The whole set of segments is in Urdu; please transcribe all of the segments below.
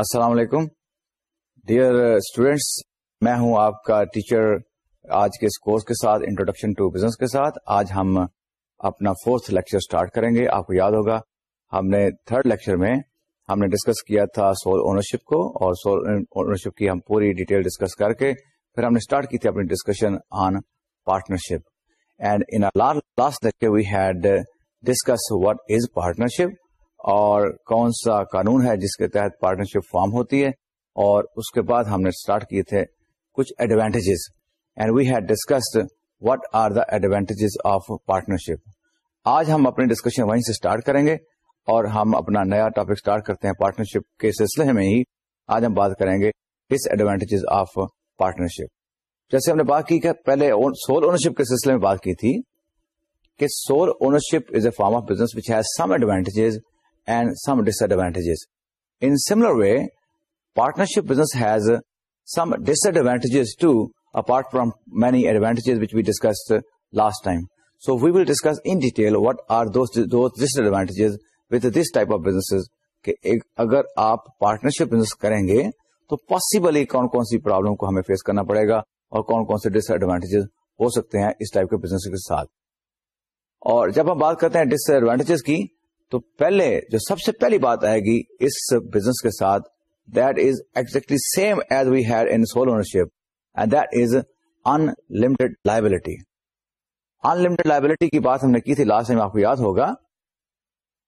السلام علیکم۔ ڈیئر اسٹوڈینٹس uh, میں ہوں آپ کا ٹیچر آج کے اس کورس کے ساتھ انٹروڈکشن ٹو بزنس کے ساتھ۔ آج ہم اپنا فورتھ لیکچر سٹارٹ کریں گے۔ آپ کو یاد ہوگا، ہم نے تھرڈ لیکچر میں ہم نے ڈسکس کیا تھا سول اونرشپ کو اور سول اونرشپ کی ہم پوری ڈیٹیل ڈسکس کر کے پھر ہم نے اسٹارٹ کی تھی اپنی discussion on partnership and in last lecture we had discuss what is partnership اور کون سا قانون ہے جس کے تحت پارٹنرشپ فارم ہوتی ہے؟ اور اس کے بعد ہم نے اسٹارٹ کیے تھے کچھ advantages and we had discussed what are the advantages of partnership آج ہم اپنی ڈسکشن وہیں سے اسٹارٹ کریں گے اور ہم اپنا نیا ٹاپک اسٹارٹ کرتے ہیں پارٹنرشپ کے سلسلے میں ہی. آج ہم بات کریں گے ڈس ایڈوانٹیجز آف پارٹنرشپ جیسے ہم نے بات کی کہ پہلے سول اونرشپ کے سلسلے میں بات کی تھی کہ sole ownership is a form of business which has some advantages and some disadvantages. In similar way, partnership business has some disadvantages too, apart from many advantages which we discussed last time. So we will discuss in detail what are those disadvantages with this type of businesses. کہ اگر آپ پارٹنرشپ بزنس کریں گے تو پاسبلی کون کون سی پرابلم کو ہمیں فیس کرنا پڑے گا اور کون کون سے ڈس ایڈوانٹیجز ہو سکتے ہیں اس ٹائپ کے بزنس کے ساتھ اور جب ہم بات کرتے ہیں ڈس ایڈوانٹیجز کی تو پہلے جو سب سے پہلی بات آئے گی اس بزنس کے ساتھ that is exactly same as we had in sole ownership and that is unlimited liability unlimited liability کی بات ہم نے کی تھی لاسٹ ٹائم آپ کو یاد ہوگا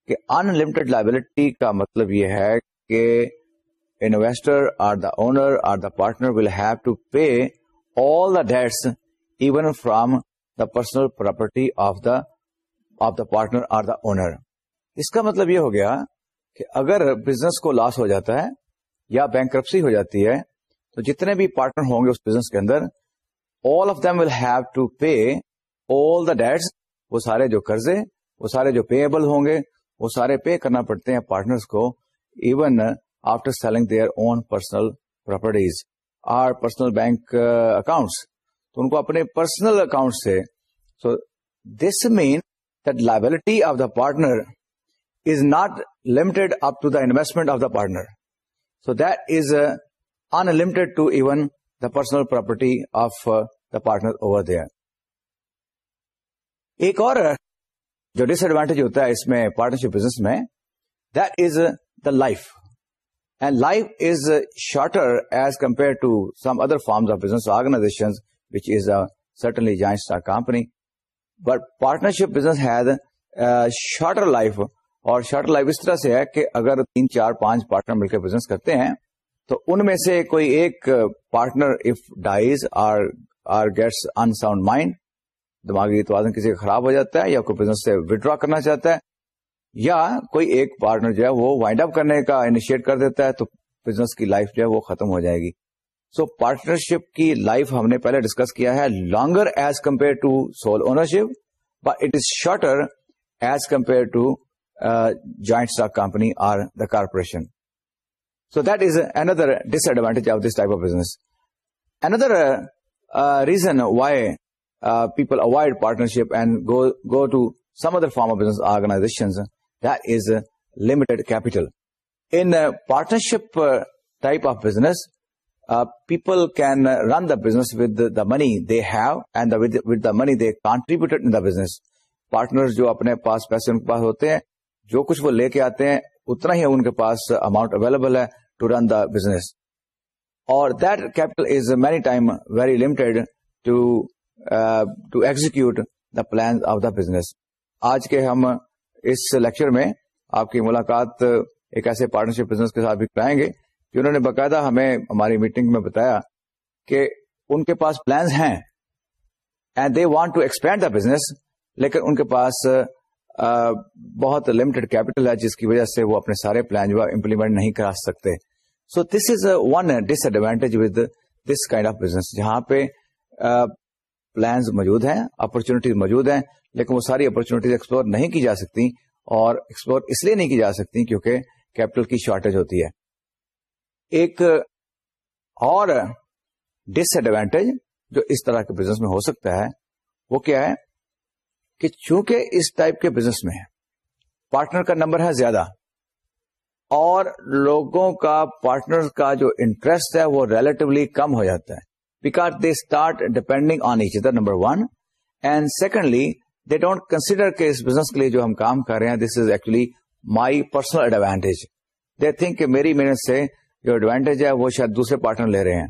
کہ ان لمیٹڈ لائبلٹی کا مطلب یہ ہے کہ investor or the owner or the partner will have to pay all the debts even from the personal property of the of the partner or the owner اس کا مطلب یہ ہو گیا کہ اگر بزنس کو لاس ہو جاتا ہے یا بینک ہو جاتی ہے، تو جتنے بھی پارٹنر ہوں گے اس بزنس کے اندر all of them will have to pay all the debts وہ سارے جو قرضے، وہ سارے جو پے ایبل ہوں گے، وہ سارے پے کرنا پڑتے ہیں پارٹنرس کو even after selling their own personal properties or personal bank accounts تو ان کو اپنے پرسنل اکاؤنٹ سے so this mean that liability of the partner is not limited up to the investment of the partner. So that is uh, unlimited to even the personal property of uh, the partner ایک اور جو ڈس ایڈوانٹیج ہوتا ہے اس میں پارٹنرشپ بزنس میں that is the life and life is shorter as compare to some other forms of business organization which is certainly joint company but partnership business has shorter life اور شارٹ لائف اس طرح سے ہے کہ اگر تین، چار، پانچ پارٹنر مل کے بزنس کرتے ہیں، تو ان میں سے کوئی ایک partner if dies or or gets unsound mind دماغی توازن کسی کا خراب ہو جاتا ہے یا کوئی بزنس سے ودرا کرنا چاہتا ہے، یا کوئی ایک پارٹنر جو ہے وہ وائنڈ اپ کرنے کا انیشیٹ کر دیتا ہے تو بزنس کی لائف جو ہے وہ ختم ہو جائے گی۔ سو پارٹنرشپ کی لائف ہم نے پہلے ڈسکس کیا ہے longer as compare to sole ownership but it is shorter as compare to joint stock company or the corporation. So that is another disadvantage of this type of business. Another uh, reason why uh, people avoid partnership and go to some other form of business organizations, that is limited capital. In a partnership uh, type of business, people can run the business with the money they have and with the money they contributed in the business. Partners jo apne paas paise unke paas hote hain, جو کچھ وہ لے کے آتے ہیں، اتنا ہی ان کے پاس اماؤنٹ اویلیبل ہے ٹو رن دا بزنس اور that capital is many time very limited to to execute the plan of the business آج کے ہم اس لیکچر میں آپ کی ملاقات ایک ایسے پارٹنرشپ بزنس کے ساتھ بھی کرائیں گے کہ انہوں نے باقاعدہ ہمیں ہماری میٹنگ میں بتایا کہ ان کے پاس پلانس ہیں and they want to expand the business لیکن ان کے پاس بہت لمیٹڈ کیپٹل ہے، جس کی وجہ سے وہ اپنے سارے پلان جو امپلیمنٹ نہیں کرا سکتے۔ So this is one disadvantage with this kind of business جہاں پہ پلانز موجود ہیں اپرچونیٹیز موجود ہیں، لیکن وہ ساری اپرچونیٹیز ایکسپلور نہیں کی جا سکتی اور ایکسپلور اس لیے نہیں کی جا سکتی کیونکہ کیپٹل کی شارٹیج ہوتی ہے۔ ایک اور ڈس ایڈوانٹیج جو اس طرح کے بزنس میں ہو سکتا ہے، وہ کیا ہے؟ کہ چونکہ اس ٹائپ کے بزنس میں پارٹنر کا نمبر ہے زیادہ اور لوگوں کا پارٹنر کا جو انٹرسٹ ہے وہ ریلیٹولی کم ہو جاتا ہے because they start depending on each other number one and secondly they don't consider کہ اس بزنس کے لیے جو ہم کام کر رہے ہیں this is actually my personal advantage they think کہ میری محنت سے جو ایڈوانٹیج ہے وہ شاید دوسرے پارٹنر لے رہے ہیں.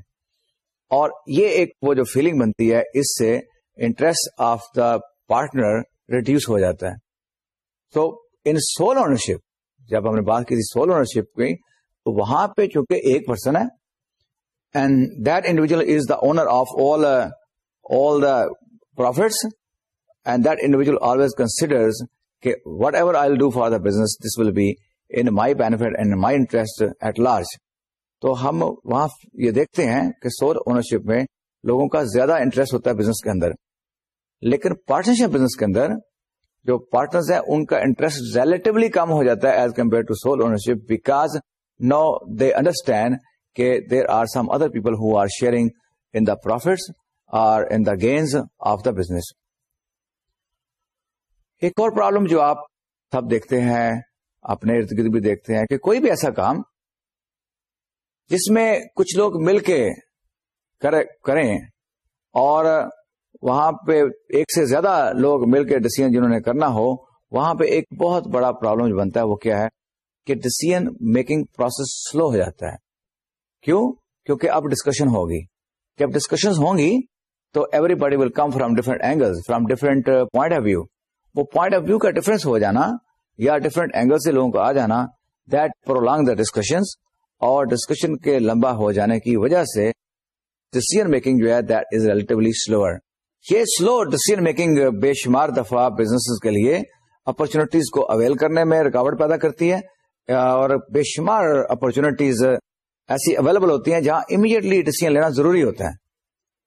اور یہ ایک وہ جو فیلنگ بنتی ہے، اس سے interest of the partner reduce ہو جاتا ہے۔ تو ان سول اونرشپ جب ہم نے بات کی تھی سول اونرشپ کی، تو وہاں پہ چونکہ ایک پرسن ہے and that individual is the owner of all all the profits and that individual always considers کہ whatever I do for the business this will be in my benefit and my interest at large تو ہم وہاں یہ دیکھتے ہیں کہ سول اونرشپ میں لوگوں کا زیادہ انٹرسٹ ہوتا ہے بزنس کے اندر۔ لیکن پارٹنرشپ بزنس کے اندر جو پارٹنرز ہیں، ان کا انٹرسٹ ریلیٹولی کم ہو جاتا ہے as compare to sole ownership because no they understand کہ there are some other people who are sharing in the profits or in the gains of the business ایک اور پرابلم جو آپ سب دیکھتے ہیں، اپنے ارد گرد بھی دیکھتے ہیں کہ کوئی بھی ایسا کام جس میں کچھ لوگ مل کے کریں اور وہاں پہ ایک سے زیادہ لوگ مل کے ڈسیزن جنہوں نے کرنا ہو، وہاں پہ ایک بہت بڑا پرابلم جو بنتا ہے وہ کیا ہے؟ کہ ڈسیزن میکنگ پروسیس سلو ہو جاتا ہے۔ کیوں؟ کیونکہ اب ڈسکشن ہوگی۔ جب ڈسکشن ہوں گی تو everybody will come from different angle from different point of view وہ پوائنٹ آف ویو کا ڈفرنس ہو جانا یا ڈفرنٹ اینگل سے لوگوں کو آ جانا دیٹ پرولانگ دا ڈسکشن اور ڈسکشن کے لمبا ہو جانے کی وجہ سے ڈسیزن میکنگ جو ہے دیٹ از ریلیٹولی سلوور یہ سلو ڈسیزن میکنگ بے شمار دفعہ بزنس کے لیے اپرچونیٹیز کو اویل کرنے میں رکاوٹ پیدا کرتی ہے، اور بے شمار اپرچونیٹیز ایسی اویلیبل ہوتی ہیں جہاں امیڈیٹلی ڈسیزن لینا ضروری ہوتا ہے۔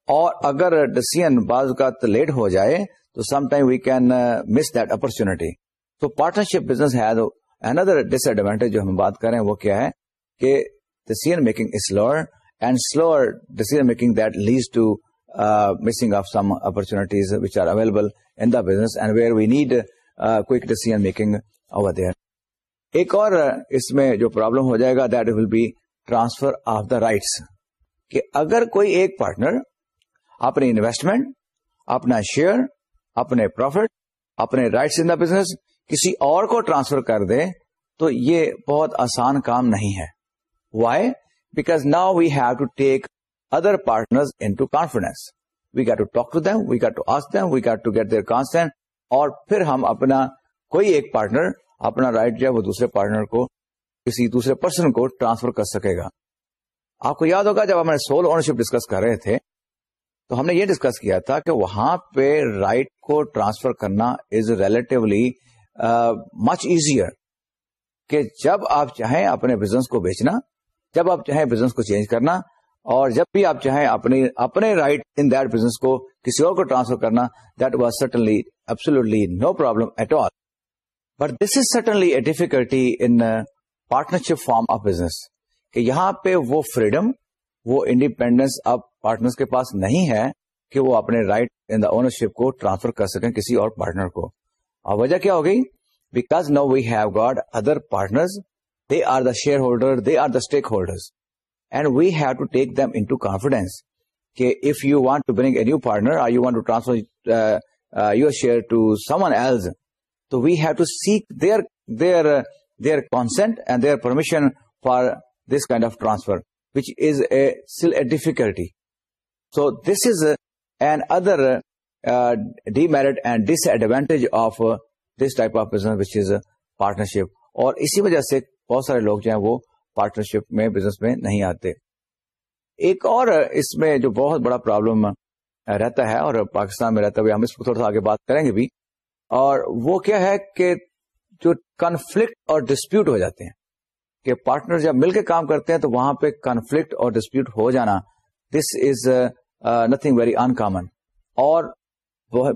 اور اگر ڈسیزن بعض کا لیٹ ہو جائے، تو some time we can miss that opportunity تو پارٹنرشپ بزنس ہے اندر ڈس ایڈوانٹیج جو ہم بات کریں، وہ کیا ہے کہ decision making is slower and slower decision making that leads to missing of some opportunities which are available in the business and where we need quick decision making over there ایک اور uh, اس میں جو پرابلم ہو جائے گا that will be transfer of the rights کہ اگر کوئی ایک پارٹنر اپنی انویسٹمنٹ اپنا شیئر اپنے پروفٹ اپنے رائٹس ان دا بزنس کسی اور کو ٹرانسفر کر دے تو یہ بہت آسان کام نہیں ہے. Why because now we have to take other partner into confidence we get to talk to them we get to ask them we get to get there اور پھر ہم اپنا کوئی ایک پارٹنر اپنا رائٹ جو ہے وہ دوسرے پارٹنر کو، کسی دوسرے پرسن کو ٹرانسفر کر سکے گا۔ آپ کو یاد ہوگا جب ہم نے سول اونرشپ ڈسکس کر رہے تھے، تو ہم نے یہ ڈسکس کیا تھا کہ وہاں پہ رائٹ کو ٹرانسفر کرنا از ریلیٹولی مچ ایزیئر کہ جب آپ چاہیں اپنے بزنس کو بیچنا، جب آپ چاہیں بزنس کو چینج کرنا اور جب بھی آپ چاہیں اپنے اپنے رائٹ ان دیٹ بزنس کو کسی اور کو ٹرانسفر کرنا that was certainly absolutely no problem at all but this is certainly a difficulty in partnership form of business کہ یہاں پہ وہ فریڈم وہ انڈیپینڈینس اب پارٹنر کے پاس نہیں ہے کہ وہ اپنے رائٹ ان دا اونرشپ کو ٹرانسفر کر سکیں کسی اور پارٹنر کو. اور وجہ کیا ہو گئی? Because no we have got other partner they are the shareholder they are the stakeholder and we have to take them into confidence کہ if you want to bring a new partner or you want to transfer your share to someone else تو we have to seek their their their consent and their permission for this kind of transfer which is a still a difficulty so this is another demerit and disadvantage of this type of business which is partnership اور اسی وجہ سے بہت سارے لوگ جو ہیں وہ پارٹنرشپ میں بزنس میں نہیں آتے۔ ایک اور اس میں جو بہت بڑا پرابلم رہتا ہے اور پاکستان میں رہتا ہے، ہم اس کو تھوڑا سا آگے بات کریں گے بھی۔ اور وہ کیا ہے کہ جو کنفلکٹ اور ڈسپیوٹ ہو جاتے ہیں، کہ پارٹنر جب مل کے کام کرتے ہیں تو وہاں پہ کنفلکٹ اور ڈسپیوٹ ہو جانا this is nothing very uncommon اور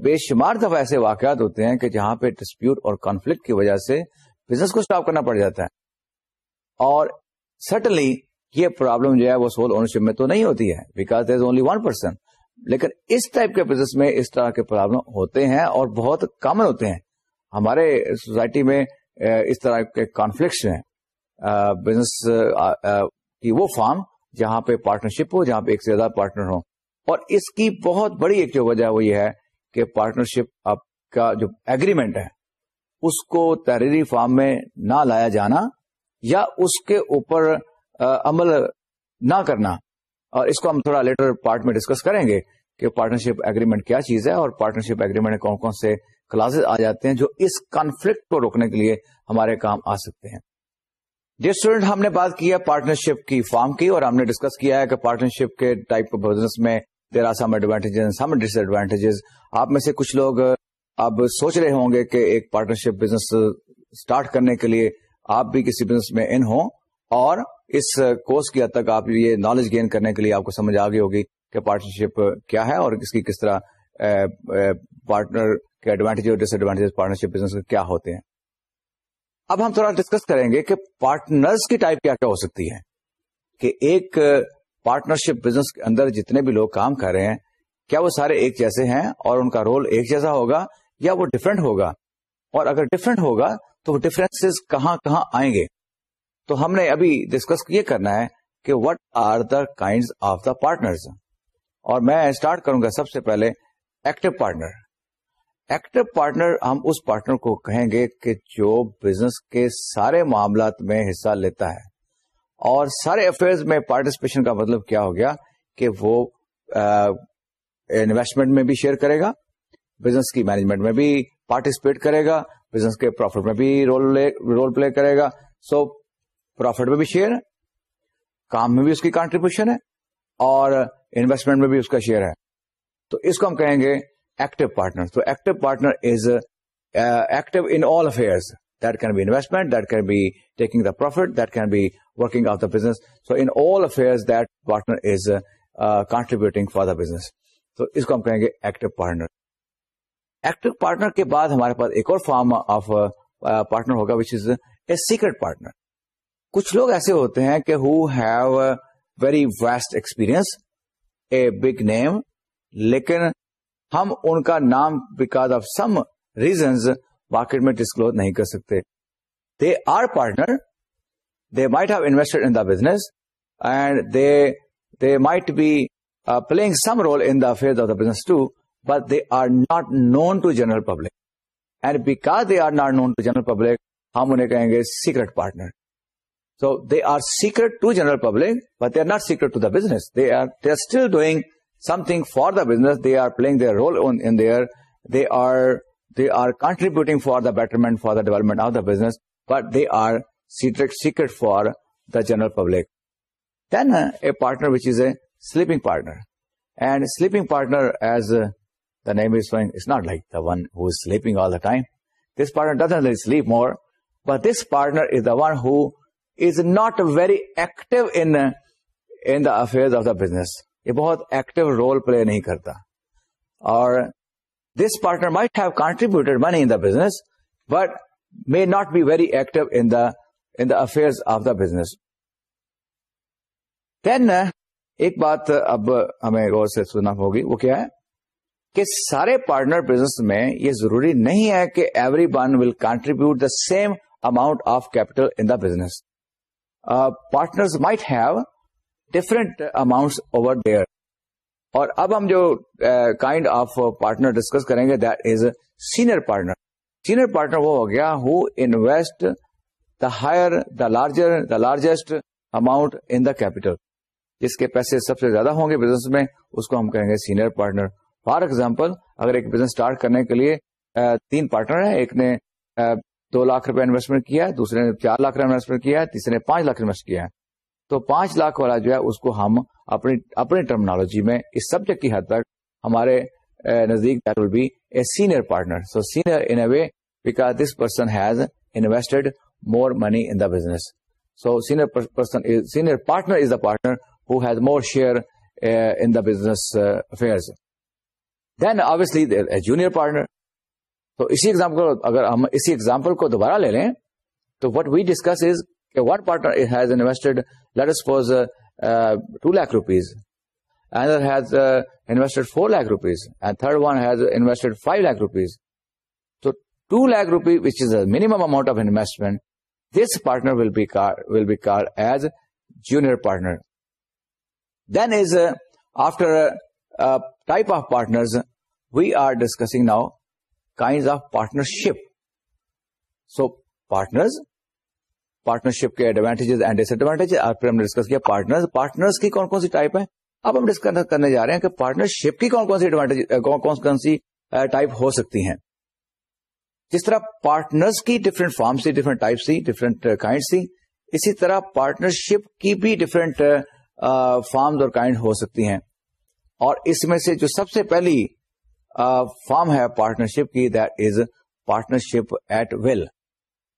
بے شمار دفعہ ایسے واقعات ہوتے ہیں کہ جہاں پہ ڈسپیوٹ اور کانفلکٹ کی وجہ سے بزنس کو اسٹاپ کرنا پڑ جاتا ہے۔ اور سٹنلی یہ پرابلم جو ہے وہ سول اونرشپ میں تو نہیں ہوتی ہے because there is only one person لیکن اس ٹائپ کے بزنس میں اس طرح کے پرابلم ہوتے ہیں اور بہت کامن ہوتے ہیں. ہمارے سوسائٹی میں uh, اس طرح کے کانفلکٹس ہیں. Uh, بزنس uh, کی وہ فارم جہاں پہ پارٹنرشپ ہو، جہاں پہ ایک سے زیادہ پارٹنر ہو اور اس کی بہت بڑی ایک جو وجہ وہ یہ ہے کہ پارٹنرشپ آپ کا جو ایگریمنٹ ہے، اس کو تحریری فارم میں نہ لایا جانا یا اس کے اوپر عمل نہ کرنا۔ اور اس کو ہم تھوڑا لیٹر پارٹ میں ڈسکس کریں گے کہ پارٹنرشپ اگریمنٹ کیا چیز ہے اور پارٹنرشپ اگریمنٹ میں کون کون سے کلاسز آ جاتے ہیں جو اس کانفلکٹ کو روکنے کے لیے ہمارے کام آ سکتے ہیں۔ جس اسٹوڈنٹ ہم نے بات کی ہے پارٹنرشپ کی فارم کی اور ہم نے ڈسکس کیا ہے کہ پارٹنرشپ کے ٹائپ آف بزنس میں there are some advantage some disadvantages آپ میں سے کچھ لوگ اب سوچ رہے ہوں گے کہ ایک پارٹنرشپ بزنس اسٹارٹ کرنے کے لیے آپ بھی کسی بزنس میں ان ہوں اور اس کورس کی حد تک آپ یہ نالج گین کرنے کے لیے آپ کو سمجھ آ گئی ہوگی کہ پارٹنرشپ کیا ہے اور اس کی کس طرح پارٹنر کے ایڈوانٹیج اور ڈس ایڈوانٹیج پارٹنرشپ بزنس کیا ہوتے ہیں۔ اب ہم تھوڑا ڈسکس کریں گے کہ پارٹنرز کی ٹائپ کیا کیا ہو سکتی ہے۔ کہ ایک پارٹنرشپ بزنس کے اندر جتنے بھی لوگ کام کر رہے ہیں، کیا وہ سارے ایک جیسے ہیں اور ان کا رول ایک جیسا ہوگا یا وہ ڈفرینٹ ہوگا؟ اور اگر ڈفرینٹ ہوگا تو ڈفرینس کہاں کہاں آئیں گے؟ تو ہم نے ابھی ڈسکس یہ کرنا ہے کہ what are the kind of the partners اور میں اسٹارٹ کروں گا سب سے پہلے ایکٹیو پارٹنر ایکٹیو پارٹنر ہم اس پارٹنر کو کہیں گے کہ جو بزنس کے سارے معاملات میں حصہ لیتا ہے۔ اور سارے افیئرز میں پارٹیسپیشن کا مطلب کیا ہو گیا کہ وہ انویسٹمنٹ میں بھی شیئر کرے گا بزنس کی مینجمنٹ میں بھی پارٹیسپیٹ کرے گا بزنس کے پروفٹ میں بھی رول پلے کرے گا. سو پروفٹ میں بھی شیئر ہے. کام میں بھی اس کی کانٹریبیوشن ہے. اور انویسٹمنٹ میں بھی اس کا شیئر ہے. تو اس کو ہم کہیں گے ایکٹیو پارٹنر تو active partner is active in all affairs that can be investment that can be taking the profit that can be working of the business so in all affairs that partner is contributing for the business تو اس کو ہم کہیں گے ایکٹیو پارٹنر ایکٹیو پارٹنر کے بعد ہمارے پاس ایک اور فارم آف پارٹنر ہوگا which is a secret partner کچھ لوگ ایسے ہوتے ہیں کہ who have very vast experience a big name لیکن ہم ان کا نام because of some reasons market میں ڈسکلوز نہیں کر سکتے۔ They are partner they might have invested in the business and they they might be playing some role in the affair of the business too but they are not known to general public and because they are not known to general public ہم انہیں کہیں گے secret partner so they are secret to general public but they are not secret to the business they are they are still doing something for the business. They are playing their role in there. They are contributing for the betterment, for the development of the business, but they are secret for the general public. Then uh, a partner which is a sleeping partner. And sleeping partner, as uh, the name is showing, it's not like the one who is sleeping all the time. This partner doesn't really sleep more, but this partner is the one who is not very active in uh, the affairs of the business. یہ بہت ایکٹیو رول پلے نہیں کرتا اور this partner might have contributed money in the business but may not be very active in the in the affair of the business then ایک بات اب ہمیں غور سے سننا ہوگی وہ کیا ہے کہ سارے پارٹنر بزنس میں یہ ضروری نہیں ہے کہ everyone will contribute the same amount of capital in the business partner might have different amount over there اور اب ہم جو کائنڈ آف پارٹنر ڈسکس کریں گے that is senior partner senior partner وہ ہو گیا who invest the higher the larger the largest amount in the capital جس کے پیسے سب سے زیادہ ہوں گے بزنس میں، اس کو ہم کہیں گے سینئر پارٹنر فار ایگزامپل، اگر ایک بزنس اسٹارٹ کرنے کے لیے تین پارٹنر ہیں، ایک نے دو لاکھ روپے انویسٹمنٹ کیا ہے دوسرے نے چار لاکھ روپے انویسٹمنٹ کیا ہے تیسرے نے پانچ لاکھ انویسٹ کیا۔ ہے تو پانچ لاکھ والا جو ہے، اس کو ہم اپنی اپنی ٹرمنالوجی میں، اس سبجیکٹ کی حد تک ہمارے نزدیک that will be a senior partner so senior in a way because this person has invested more money in the business so senior person senior partner is the partner who has more share in the business affair then obviously junior partner تو اسی ایگزامپل اگر ہم اسی ایگزامپل کو دوبارہ لے لیں تو what we discuss is one partner has invested let us four two lakh rupees another has invested four lakh rupees and third one has invested five lakh rupees تو two lakh rupees minimum amount of investment this partner will be call as junior partner then is after partner. Then is uh, after a, a type of partners, we are discussing now kinds of partnership. So partners, partnership کے ایڈوانٹیجز اینڈ ڈس ایڈوانٹیج اور پھر ہم نے ڈسکس کیا پارٹنر پارٹنرس کی کون کون سی ٹائپ ہے اب ہم ڈسکس کرنے جا رہے ہیں کہ پارٹنرشپ کی کون کون سی ایڈوانٹیج کون کون سی ٹائپ ہو سکتی ہیں جس طرح پارٹنرز کی ڈفرینٹ فارم سی ڈفرینٹ ٹائپ سی ڈفرینٹ کائنڈ سی اسی طرح پارٹنرشپ کی بھی ڈفرینٹ فارمز اور کائنڈ ہو سکتی ہیں اور اس میں سے جو سب سے پہلی فارم ہے پارٹنرشپ کی that is partnership at will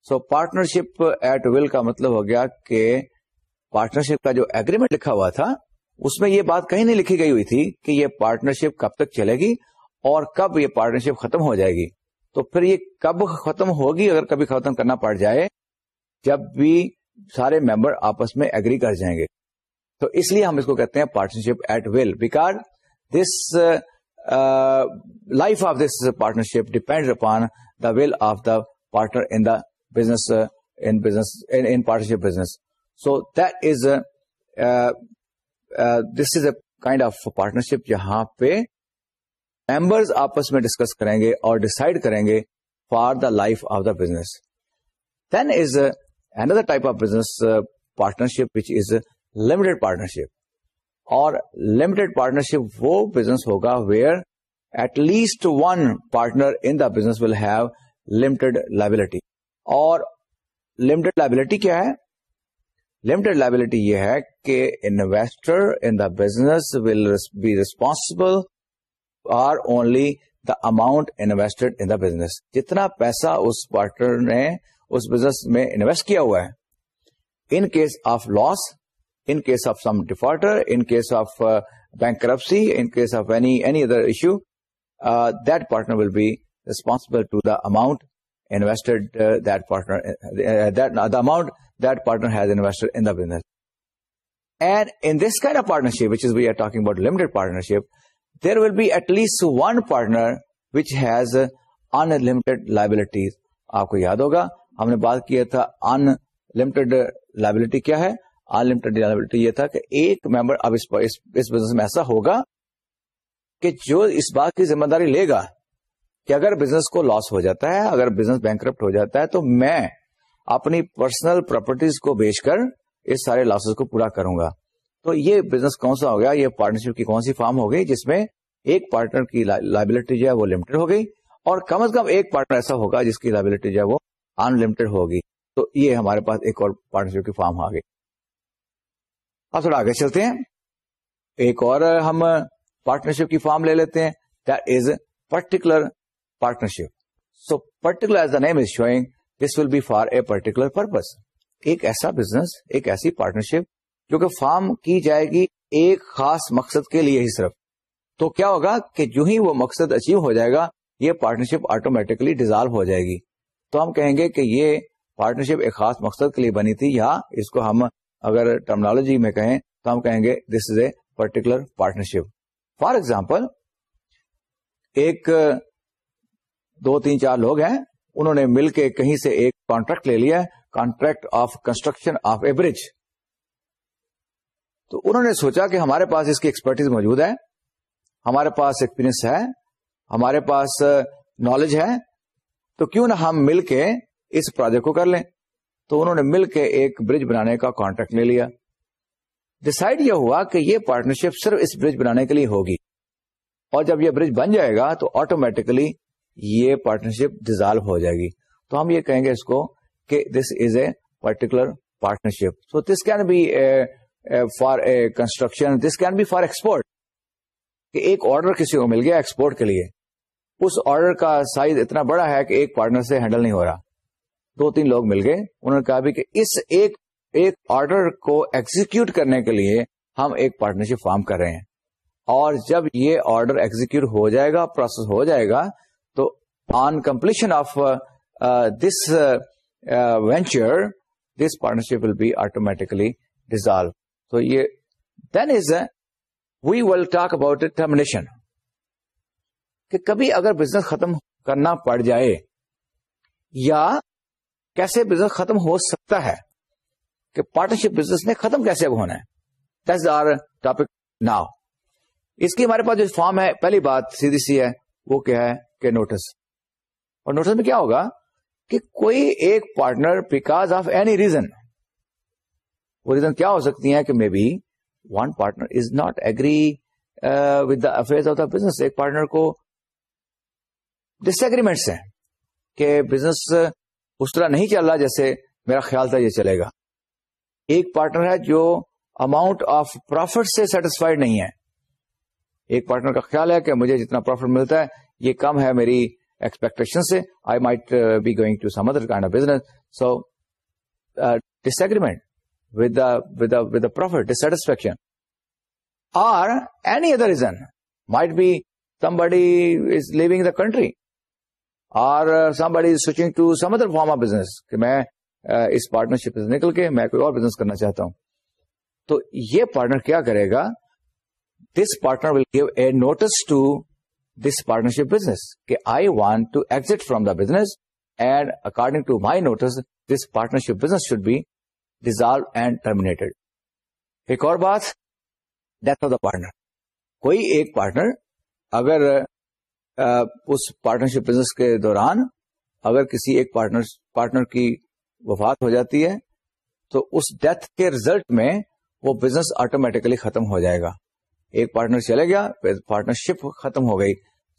so partnership at will کا مطلب ہو گیا کہ پارٹنرشپ کا جو اگریمنٹ لکھا ہوا تھا، اس میں یہ بات کہیں نہیں لکھی گئی ہوئی تھی کہ یہ پارٹنرشپ کب تک چلے گی اور کب یہ پارٹنرشپ ختم ہو جائے گی۔ تو پھر یہ کب ختم ہوگی اگر کبھی ختم کرنا پڑ جائے، جب بھی سارے ممبر آپس میں اگری کر جائیں گے۔ تو اس لیے ہم اس کو کہتے ہیں partnership at will because this life of this partnership depend upon the will of the partner in the business in business in partnership business so that is this is a kind of partnership جہاں پہ ممبرز آپس میں ڈسکس کریں گے اور ڈسائڈ کریں گے for the life of the business then is another type of business partnership which is limited partnership اور لمیٹڈ پارٹنرشپ وہ بزنس ہوگا where at least one partner in the business will have limited liability اور لمیٹڈ لائبلٹی کیا ہے؟ لمیٹڈ لائبلٹی یہ ہے کہ investor in the business will be responsible or only the amount invested in the business جتنا پیسہ اس پارٹنر نے اس بزنس میں انویسٹ کیا ہوا ہے. In case of loss in case of some defaulter in case of bankruptcy in case of any any other issue that partner will be responsible to the amount invested uh, that partner, uh, that the amount that partner has invested in the business. And in this kind of partnership, which is we are talking about limited partnership, there will be at least one partner which has unlimited liabilities. آپ کو یاد ہوگا ہم نے بات کیا تھا ان لمیٹڈ لائبلٹی کیا ہے ان لمیٹڈ لائبلٹی یہ تھا کہ ایک ممبر اب اس بزنس میں ایسا ہوگا کہ جو اس بات کی ذمہ داری لے گا کہ اگر بزنس کو لاس ہو جاتا ہے، اگر بزنس بینک ہو جاتا ہے، تو میں اپنی پرسنل پراپرٹیز کو بیچ کر اس سارے لاسز کو پورا کروں گا۔ تو یہ بزنس کون سا ہو گیا؟ یہ پارٹنرشپ کی کون سی فارم ہو گئی جس میں ایک پارٹنر کی لائبلٹی جو ہے وہ لمیٹڈ ہو گئی اور کم از کم ایک پارٹنر ایسا ہوگا جس کی لائبلٹی جو ہے وہ ان لمیٹڈ ہوگی۔ تو یہ ہمارے پاس ایک اور پارٹنرشپ کی فارم آ گئی اب تھوڑا آگے چلتے ہیں۔ ایک اور ہم پارٹنرشپ کی فارم لے لیتے ہیں۔ That is particular partnership so particular as the name is showing this will be for a particular purpose ایک ایسا بزنس ایک ایسی پارٹنرشپ جو کہ فارم کی جائے گی ایک خاص مقصد کے لیے ہی صرف۔ تو کیا ہوگا کہ جو ہی وہ مقصد اچیو ہو جائے گا، یہ پارٹنرشپ آٹومیٹکلی ڈیزالو ہو جائے گی۔ تو ہم کہیں گے کہ یہ پارٹنرشپ ایک خاص مقصد کے لیے بنی تھی یا اس کو ہم اگر ٹرمنالوجی میں کہیں تو ہم کہیں گے this is a particular partnership for example ایک، دو، تین، چار لوگ ہیں، انہوں نے مل کے کہیں سے ایک کانٹریکٹ لے لیا contract of construction of a bridge تو انہوں نے سوچا کہ ہمارے پاس اس کی ایکسپرٹیز موجود ہے، ہمارے پاس ایکسپیرئنس ہے، ہمارے پاس نالج ہے، تو کیوں نہ ہم مل کے اس پروجیکٹ کو کر لیں؟ تو انہوں نے مل کے ایک برج بنانے کا کانٹریکٹ لے لیا۔ ڈسائڈ یہ ہوا کہ یہ پارٹنرشپ صرف اس برج بنانے کے لیے ہوگی۔ اور جب یہ برج بن جائے گا تو آٹومیٹکلی یہ پارٹنرشپ ڈیزالو ہو جائے گی۔ تو ہم یہ کہیں گے اس کو کہ this is a particular partnership so this can be for a construction this can be for export کہ ایک آرڈر کسی کو مل گیا ایکسپورٹ کے لیے۔ اس آرڈر کا سائز اتنا بڑا ہے کہ ایک پارٹنر سے ہینڈل نہیں ہو رہا۔ دو تین لوگ مل گئے۔ انہوں نے کہا بھی کہ اس ایک ایک آرڈر کو ایگزیکیوٹ کرنے کے لیے ہم ایک پارٹنرشپ فارم کر رہے ہیں۔ اور جب یہ آرڈر ایگزیکیوٹ ہو جائے گا، پروسیس ہو جائے گا، تو on completion of this venture, this partnership will be automatically dissolve. تو یہ، then is, we will talk about termination کہ کبھی اگر بزنس ختم کرنا پڑ جائے یا کیسے بزنس ختم ہو سکتا ہے؟ کہ پارٹنرشپ بزنس نے ختم کیسے اب ہونا ہے؟ دیٹس آر ٹاپک ناؤ اس کی ہمارے پاس جو فارم ہے، پہلی بات سیدھی سی ہے، وہ کیا ہے کہ نوٹس اور نوٹس میں کیا ہوگا کہ کوئی ایک partner because of any reason وہ ریزن کیا ہو سکتی ہیں کہ maybe one partner is not agree with the affair of the business ایک پارٹنر کو ڈس ایگریمنٹس ہیں کہ بزنس اس طرح نہیں چل رہا جیسے میرا خیال تھا یہ چلے گا۔ ایک پارٹنر ہے جو اماؤنٹ آف پروفٹ سے سیٹسفائڈ نہیں ہے۔ ایک پارٹنر کا خیال ہے کہ مجھے جتنا پروفٹ ملتا ہے، یہ کم ہے میری ایکسپیکٹیشن سے۔ I might be going to some other kind of business so disagreement with with profit dissatisfaction or any other reason might be somebody is leaving the country or somebody is switching to some other form of business کہ میں uh, اس پارٹنرشپ سے نکل کے میں کوئی اور بزنس کرنا چاہتا ہوں۔ تو یہ پارٹنر کیا کرے گا؟ This partner will give a notice to this partnership business کہ I want to exit from the business and according to my notice this partnership business should be dissolve and terminated ایک اور بات ڈیتھ آف دا پارٹنر کوئی ایک پارٹنر اگر uh, اس پارٹنرشپ بزنس کے دوران اگر کسی ایک پارٹنر پارٹنر کی وفات ہو جاتی ہے، تو اس ڈیتھ کے ریزلٹ میں وہ بزنس آٹومیٹکلی ختم ہو جائے گا۔ ایک پارٹنر چلے گیا پارٹنرشپ ختم ہو گئی۔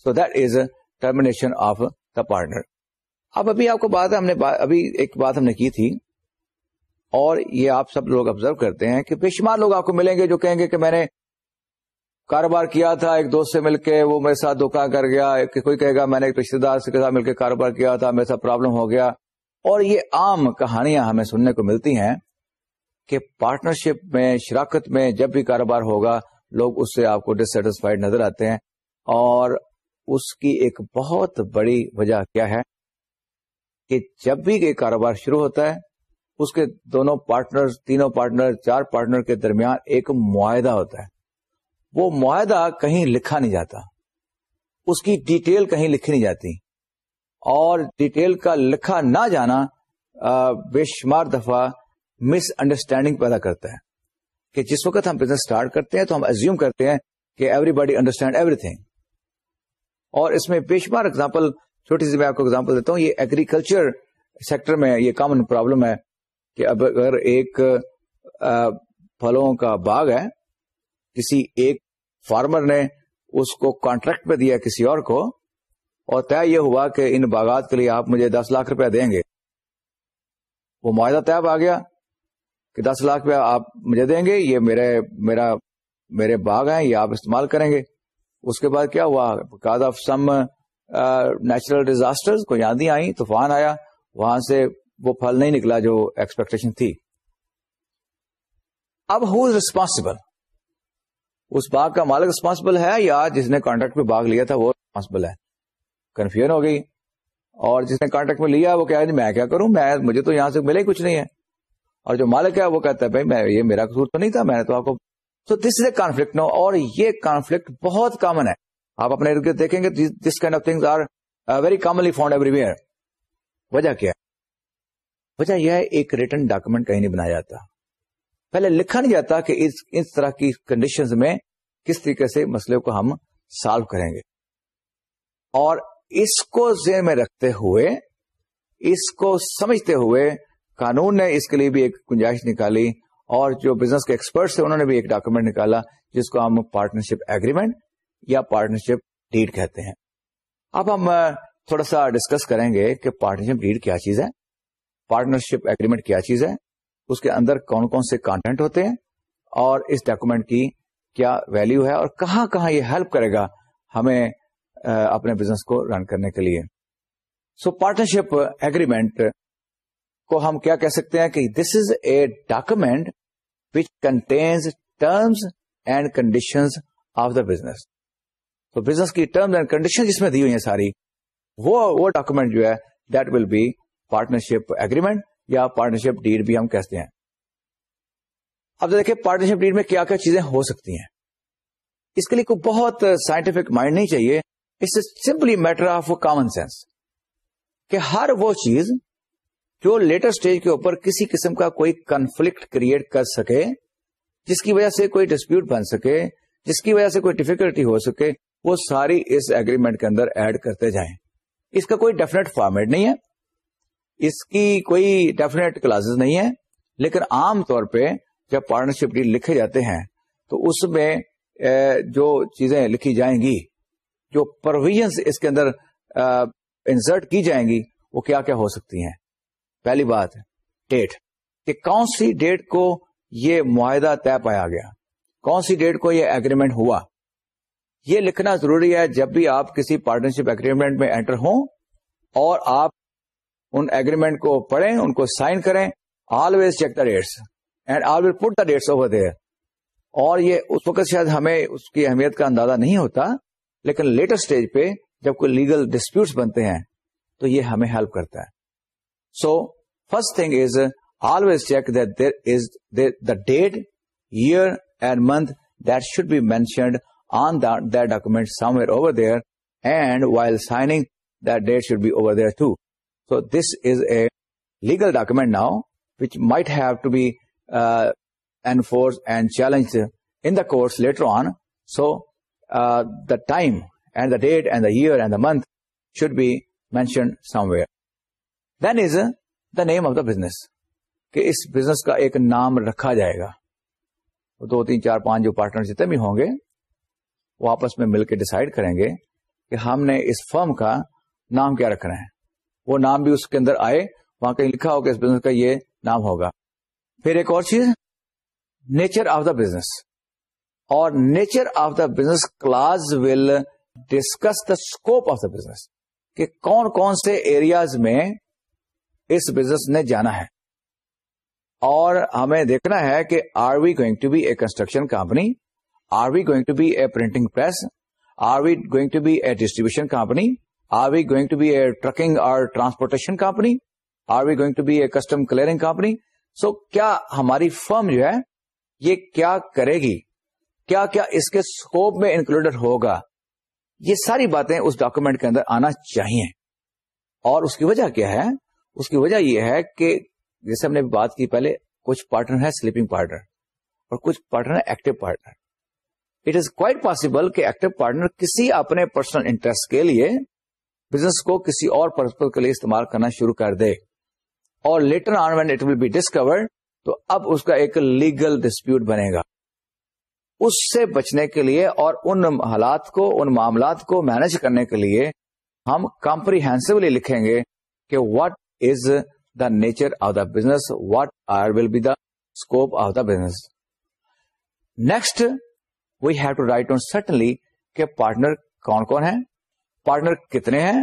So that is termination of the partner اب ابھی آپ کو بات ہم نے ابھی ایک بات ہم نے کی تھی، اور یہ آپ سب لوگ آبزرو کرتے ہیں کہ بے شمار لوگ آپ کو ملیں گے جو کہیں گے کہ میں نے کاروبار کیا تھا، ایک دوست سے مل کے وہ میرے ساتھ دھوکا کر گیا کوئی کہے گا میں نے ایک رشتے دار سے ساتھ مل کے کاروبار کیا تھا، میرے ساتھ پرابلم ہو گیا۔ اور یہ عام کہانیاں ہمیں سننے کو ملتی ہیں کہ پارٹنرشپ میں، شراکت میں جب بھی کاروبار ہوگا، لوگ اس سے آپ کو ڈسٹسفائڈ نظر آتے ہیں۔ اور اس کی ایک بہت بڑی وجہ کیا ہے کہ جب بھی یہ کاروبار شروع ہوتا ہے، اس کے دونوں پارٹنر تینوں پارٹنر چار پارٹنر کے درمیان ایک معاہدہ ہوتا ہے۔ وہ معاہدہ کہیں لکھا نہیں جاتا۔ اس کی ڈیٹیل کہیں لکھی نہیں جاتی۔ اور ڈیٹیل کا لکھا نہ جانا بے شمار دفعہ مس انڈرسٹینڈنگ پیدا کرتا ہے کہ جس وقت ہم بزنس اسٹارٹ کرتے ہیں تو ہم ایزیوم کرتے ہیں کہ everybody understand everything اور اس میں بے شمار اگزامپل چھوٹی سی میں آپ کو اگزامپل دیتا ہوں، یہ ایگریکلچر سیکٹر میں یہ کامن پرابلم ہے کہ اب اگر ایک پھلوں کا باغ ہے کسی ایک فارمر نے اس کو کانٹریکٹ پہ دیا کسی اور کو، اور طے یہ ہوا کہ ان باغات کے لیے آپ مجھے دس لاکھ روپے دیں گے۔ وہ معاہدہ طے آ گیا کہ دس لاکھ روپیہ آپ مجھے دیں گے، یہ میرے، میرا، میرے باغ ہیں، یہ آپ استعمال کریں گے۔ اس کے بعد کیا ہوا؟ Cause of some natural disaster کوئی آندھی آئی طوفان آیا، وہاں سے وہ پھل نہیں نکلا جو ایکسپیکٹیشن تھی۔ اب ہو از ریسپانسبل اس باغ کا مالک ریسپانسبل ہے یا جس نے کانٹریکٹ پہ باغ لیا تھا وہ ریسپانسبل ہے؟ کنفیوژن ہو گئی۔ اور جس نے کانٹریکٹ میں لیا وہ کہا میں کیا کروں؟ میں مجھے تو یہاں سے ملے کچھ نہیں ہے۔ اور جو مالک ہے وہ کہتا ہے، بھائی، میں یہ میرا قصور تو نہیں تھا، میں نے تو آپ کو سو this is a conflict no اور یہ کانفلکٹ بہت کامن ہے۔ آپ اپنے ارد گرد دیکھیں گے this kind of things are very commonly found everywhere وجہ کیا ہے؟ وجہ یہ ہے، ایک ریٹرن ڈاکومنٹ کہیں نہیں بنایا جاتا۔ پہلے لکھا نہیں جاتا کہ اس اس طرح کی کنڈیشن میں کس طریقے سے مسئلے کو ہم سالو کریں گے۔ اور اس کو ذہن میں رکھتے ہوئے، اس کو سمجھتے ہوئے قانون نے اس کے لیے بھی ایک گنجائش نکالی اور جو بزنس کے ایکسپرٹس ہیں انہوں نے بھی ایک ڈاکومنٹ نکالا جس کو ہم پارٹنرشپ ایگریمنٹ یا پارٹنرشپ ڈیڈ کہتے ہیں۔ اب ہم تھوڑا سا ڈسکس کریں گے کہ پارٹنرشپ ڈیڈ کیا چیز ہے؟ پارٹنرشپ ایگریمنٹ کیا چیز ہے؟ اس کے اندر کون کون سے کانٹینٹ ہوتے ہیں اور اس ڈاکومنٹ کی کیا ویلو ہے اور کہاں کہاں یہ ہیلپ کرے گا ہمیں اپنے بزنس کو رن کرنے کے لیے۔ سو پارٹنرشپ ایگریمنٹ کو ہم کیا کہہ سکتے ہیں کہ this is a document which contains terms and condition of the business تو بزنس کی ٹرمز اینڈ کنڈیشن جس میں دی ہوئی ہیں ساری، وہ ڈاکومینٹ جو ہے that will be partnership agreement یا پارٹنرشپ ڈیڈ بھی ہم کہتے ہیں۔ اب دیکھیں پارٹنرشپ ڈیڈ میں کیا کیا چیزیں ہو سکتی ہیں۔ اس کے لیے کوئی بہت سائنٹیفک مائنڈ نہیں چاہیے۔ It's simply matter of common sense کہ ہر وہ چیز جو لیٹر اسٹیج کے اوپر کسی قسم کا کوئی کنفلکٹ کریٹ کر سکے، جس کی وجہ سے کوئی ڈسپیوٹ بن سکے، جس کی وجہ سے کوئی ڈفیکلٹی ہو سکے، وہ ساری اس ایگریمنٹ کے اندر ایڈ کرتے جائیں۔ اس کا کوئی ڈیفینیٹ فارمیٹ نہیں ہے۔ اس کی کوئی ڈیفینیٹ کلاسز نہیں ہے لیکن عام طور پہ جب پارٹنرشپ ڈیل لکھے جاتے ہیں، تو اس میں جو چیزیں لکھی جائیں گی، جو پروویژنس اس کے اندر انسرٹ کی جائیں گی، وہ کیا کیا ہو سکتی ہیں؟ پہلی بات ڈیٹ کہ کون سی ڈیٹ کو یہ معاہدہ طے پایا گیا؟ کون سی ڈیٹ کو یہ اگریمنٹ ہوا؟ یہ لکھنا ضروری ہے جب بھی آپ کسی پارٹنرشپ اگریمنٹ میں انٹر ہوں اور آپ ان اگریمنٹ کو پڑھیں، ان کو سائن کریں always check the dates and always put the dates over there اور یہ اس وقت شاید ہمیں اس کی اہمیت کا اندازہ نہیں ہوتا، لیکن لیٹر اسٹیج پہ جب کوئی لیگل ڈسپیوٹس بنتے ہیں، تو یہ ہمیں ہیلپ کرتا ہے۔ So first thing is always check there is the date year and month that should be mentioned on that document somewhere over there and while signing that date should be over there too so this is a legal document now which might have to be enforced and challenged in the courts later on. So uh, the time and the date and the year and the month should be mentioned somewhere. Then is uh, the name of the business. کہ اس بزنس کا ایک نام رکھا جائے گا دو تین چار پانچ جو پارٹنر جتنے بھی ہوں گے وہ آپس میں مل کے ڈسائڈ کریں گے کہ ہم نے اس فرم کا نام کیا رکھنا ہے وہ نام بھی اس کے اندر آئے، وہاں کہیں لکھا ہوگا اس بزنس کا یہ نام ہوگا۔ پھر ایک اور چیز نیچر آف دا بزنس اور nature of the business clause will discuss the scope of the business کہ کون کون سے ایریاز میں اس بزنس نے جانا ہے۔ اور ہمیں دیکھنا ہے کہ are we going to be a construction company are we going to be a printing press are we going to be a distribution company are we going to be a trucking اور transportation company are we going to be a custom clearing company so کیا ہماری فرم جو ہے یہ کیا کرے گی کیا کیا اس کے اسکوپ میں انکلوڈیڈ ہوگا یہ ساری باتیں اس ڈاکومنٹ کے اندر آنا چاہیے اور اس کی وجہ کیا ہے اس کی وجہ یہ ہے کہ جیسے ہم نے بات کی پہلے کچھ پارٹنر ہے سلیپنگ پارٹنر اور کچھ partner active partner it is quite possible کہ ایکٹیو پارٹنر کسی اپنے پرسنل انٹرسٹ کے لیے بزنس کو کسی اور پرپز کے لیے استعمال کرنا شروع کر دے۔ اور later on when it will be discovered تو اب اس کا ایک لیگل ڈسپیوٹ بنے گا۔ اس سے بچنے کے لیے اور ان حالات کو، ان معاملات کو مینج کرنے کے لیے ہم کمپریہسولی لکھیں گے کہ what is the nature of the business what are will be the scope of the business next we have to write on certainly کہ پارٹنر کون کون ہے پارٹنر کتنے ہیں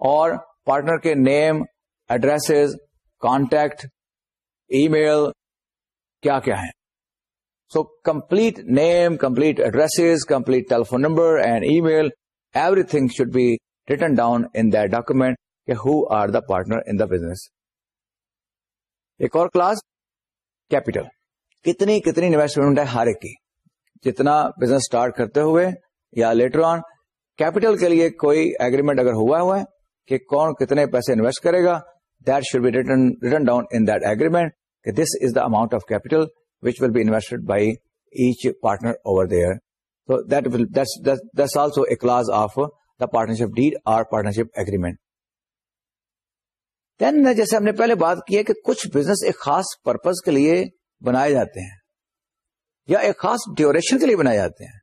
اور پارٹنر کے name address contact email کیا کیا ہے so complete name complete address complete telephone number and e mail everything should be written down in document کہ who are the partner in the business ایک اور کلاس کیپیٹل کتنی کتنی انویسٹمنٹ ہے ہر ایک کی؟ جتنا بزنس اسٹارٹ کرتے ہوئے یا لیٹر آن کیپیٹل کے لیے کوئی اگریمنٹ اگر ہوا ہوا ہے کہ کون کتنے پیسے انویسٹ کرے گا that should be written down in that agreement this is the amount of capital which will be invested by each partner over there so this also a clause of the partnership deed or partnership agreement then جیسے ہم نے پہلے بات کی ہے کہ کچھ بزنس ایک خاص پرپز کے لیے بنائے جاتے ہیں یا ایک خاص ڈیوریشن کے لیے بنائے جاتے ہیں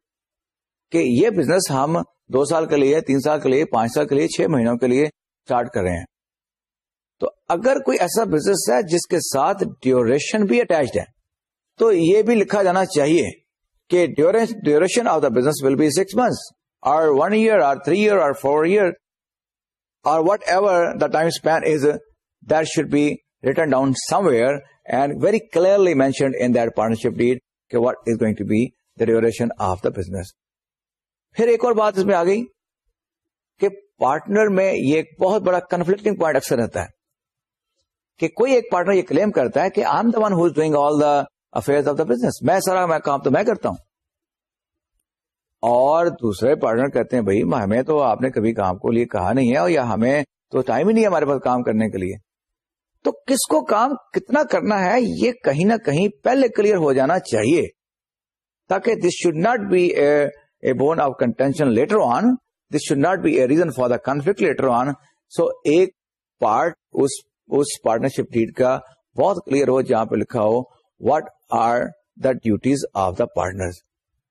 کہ یہ بزنس ہم دو سال کے لیے، تین سال کے لیے، پانچ سال کے لیے، چھ مہینوں کے لیے اسٹارٹ کر رہے ہیں۔ تو اگر کوئی ایسا بزنس ہے جس کے ساتھ ڈیوریشن بھی اٹیچڈ ہے، تو یہ بھی لکھا جانا چاہیے کہ duration of the business will be six months اور ون ایئر اور تھری ایئر اور فور ایئر اور whatever the time span is that should be written down somewhere and very clearly mentioned in that partnership deed کہ what is going to be the duration of the business پھر ایک اور بات اس میں آ گئی کہ پارٹنر میں یہ ایک بہت بڑا کنفلکٹنگ پوائنٹ اکثر رہتا ہے کہ کوئی ایک پارٹنر یہ کلیم کرتا ہے کہ I am the one who is doing all the affair of the business میں سارا میں کام تو میں کرتا ہوں۔ اور دوسرے پارٹنر کہتے ہیں، بھائی، ہمیں تو آپ نے کبھی کام کو لیے کہا نہیں ہے اور یا ہمیں تو ٹائم ہی نہیں ہے ہمارے پاس کام کرنے کے لیے۔ تو کس کو کام کتنا کرنا ہے یہ کہیں نہ کہیں پہلے کلیئر ہو جانا چاہیے۔ تاکہ this should not be a bone of contention later on this should not be a reason for the conflict later on so ایک پارٹ اس پارٹنرشپ ڈیڈ کا بہت کلیئر ہو جہاں پہ لکھا ہو what are the duties of the partner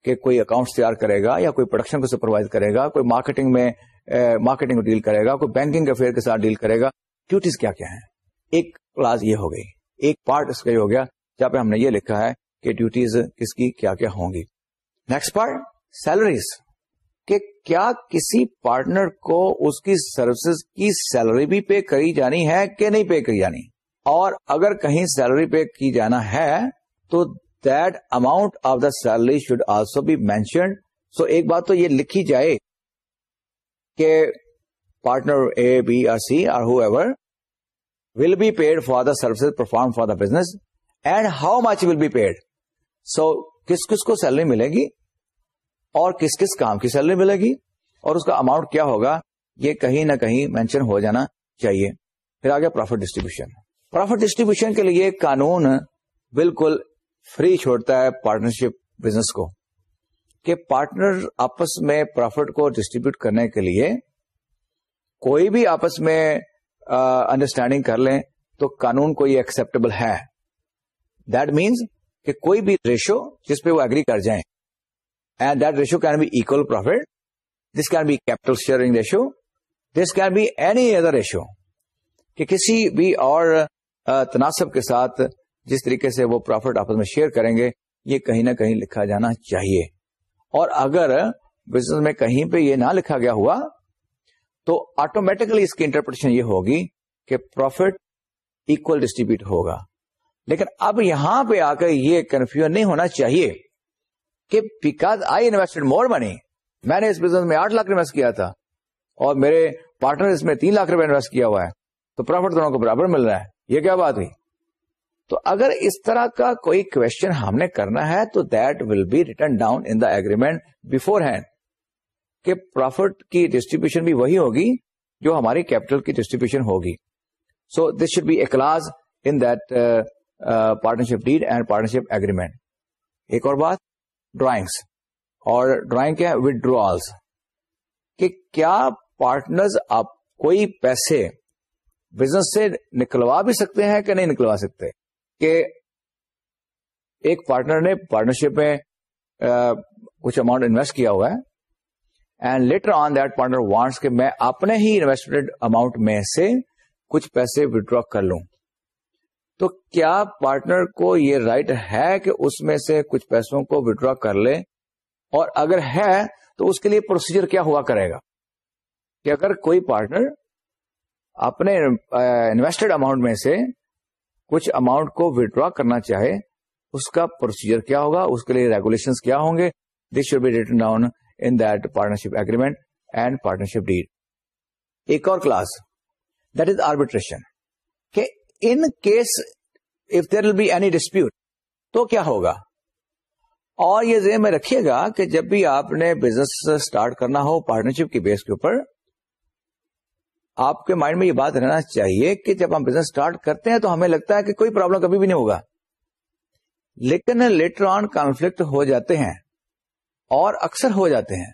کہ کوئی اکاؤنٹ تیار کرے گا یا کوئی پروڈکشن کو سپروائز کرے گا، کوئی مارکیٹنگ میں eh, مارکیٹنگ کو ڈیل کرے گا، کوئی بینکنگ افیئر کے ساتھ ڈیل کرے گا ڈیوٹیز کیا کیا ہیں؟ ایک کلاس یہ ہو گئی، ایک پارٹ اس کا یہ ہو گیا جہاں پہ ہم نے یہ لکھا ہے کہ ڈیوٹیز کس کی کیا کیا ہوں گی. نیکسٹ پارٹ سیلریز، کہ کیا کسی پارٹنر کو اس کی سروسز کی سیلری بھی پے کری جانی ہے کہ نہیں پے کری جانی؟ اور اگر کہیں سیلری پے کی جانا ہے، تو that amount of the salary should also be mentioned so ایک بات تو یہ لکھی جائے کہ partner A B or C or whoever will be paid for the services perform for the business and how much will be paid so کس کس کو سیلری ملے گی؟ اور کس کس کام کی سیلری ملے گی اور اس کا اماؤنٹ کیا ہوگا، یہ کہیں نہ کہیں مینشن ہو جانا چاہیے۔ پھر آگے پروفٹ ڈسٹریبیوشن پروفٹ ڈسٹریبیوشن کے لیے قانون بالکل فری چھوڑتا ہے پارٹنرشپ بزنس کو۔ کہ پارٹنر آپس میں پروفٹ کو ڈسٹریبیوٹ کرنے کے لیے کوئی بھی آپس میں انڈرسٹینڈنگ کر لیں تو قانون کو یہ ایکسپٹیبل ہے۔ دیٹ مینس کہ کوئی بھی ریشو جس پہ وہ اگری کر جائیں۔ And that ratio can be equal profit this can be capital sharing ratio this can be any other ratio کہ کسی بھی اور تناسب کے ساتھ جس طریقے سے وہ پروفٹ آپس میں شیئر کریں گے، یہ کہیں نہ کہیں لکھا جانا چاہیے۔ اور اگر بزنس میں کہیں پہ یہ نہ لکھا گیا ہوا، تو آٹومیٹکلی اس کی انٹرپریٹیشن یہ ہوگی کہ پروفٹ اکول ڈسٹریبیوٹ ہوگا۔ لیکن اب یہاں پہ آ کر یہ کنفیوژن نہیں ہونا چاہیے۔ کہ because I invested more money میں نے اس بزنس میں آٹھ لاکھ انویسٹ کیا تھا اور میرے پارٹنر اس میں تین لاکھ روپے انویسٹ کیا ہوا ہے، تو پروفٹ دونوں کو برابر مل رہا ہے۔ یہ کیا بات ہوئی؟ تو اگر اس طرح کا کوئی کوشچن ہم نے کرنا ہے، تو that will be written down in the agreement beforehand کہ پروفٹ کی ڈسٹریبیوشن بھی وہی ہوگی جو ہماری کیپٹل کی ڈسٹریبیوشن ہوگی۔ So this should be a clause in that partnership deed and partnership agreement ایک اور بات ڈرائنگس اور ڈرائنگ کیا ودرس کہ کیا پارٹنرز آپ کوئی پیسے بزنس سے نکلوا بھی سکتے ہیں کہ نہیں نکلوا سکتے؟ کہ ایک پارٹنر نے پارٹنرشپ میں کچھ اماؤنٹ انویسٹ کیا ہوا ہے and later on that partner wants کہ میں اپنے ہی انویسٹڈ اماؤنٹ میں سے کچھ پیسے ودرا کر لوں۔ تو کیا پارٹنر کو یہ رائٹ ہے کہ اس میں سے کچھ پیسوں کو ودرا کر لے؟ اور اگر ہے تو اس کے لیے پروسیجر کیا ہوا کرے گا؟ کہ اگر کوئی پارٹنر اپنے انویسٹڈ اماؤنٹ میں سے کچھ اماؤنٹ کو ودرا کرنا چاہے، اس کا پروسیجر کیا ہوگا؟ اس کے لیے ریگولیشن کیا ہوں گے؟ This should be written down in that partnership agreement and partnership deed ایک اور کلاس دیٹ از آربیٹریشن کہ in case if there will be any dispute تو کیا ہوگا؟ اور یہ ذہن میں رکھیے گا کہ جب بھی آپ نے بزنس اسٹارٹ کرنا ہو پارٹنرشپ کی بیس کے اوپر، آپ کے مائنڈ میں یہ بات رہنا چاہیے کہ جب ہم بزنس اسٹارٹ کرتے ہیں تو ہمیں لگتا ہے کہ کوئی پرابلم کبھی بھی نہیں ہوگا۔ لیکن لیٹر آن کانفلکٹ ہو جاتے ہیں اور اکثر ہو جاتے ہیں۔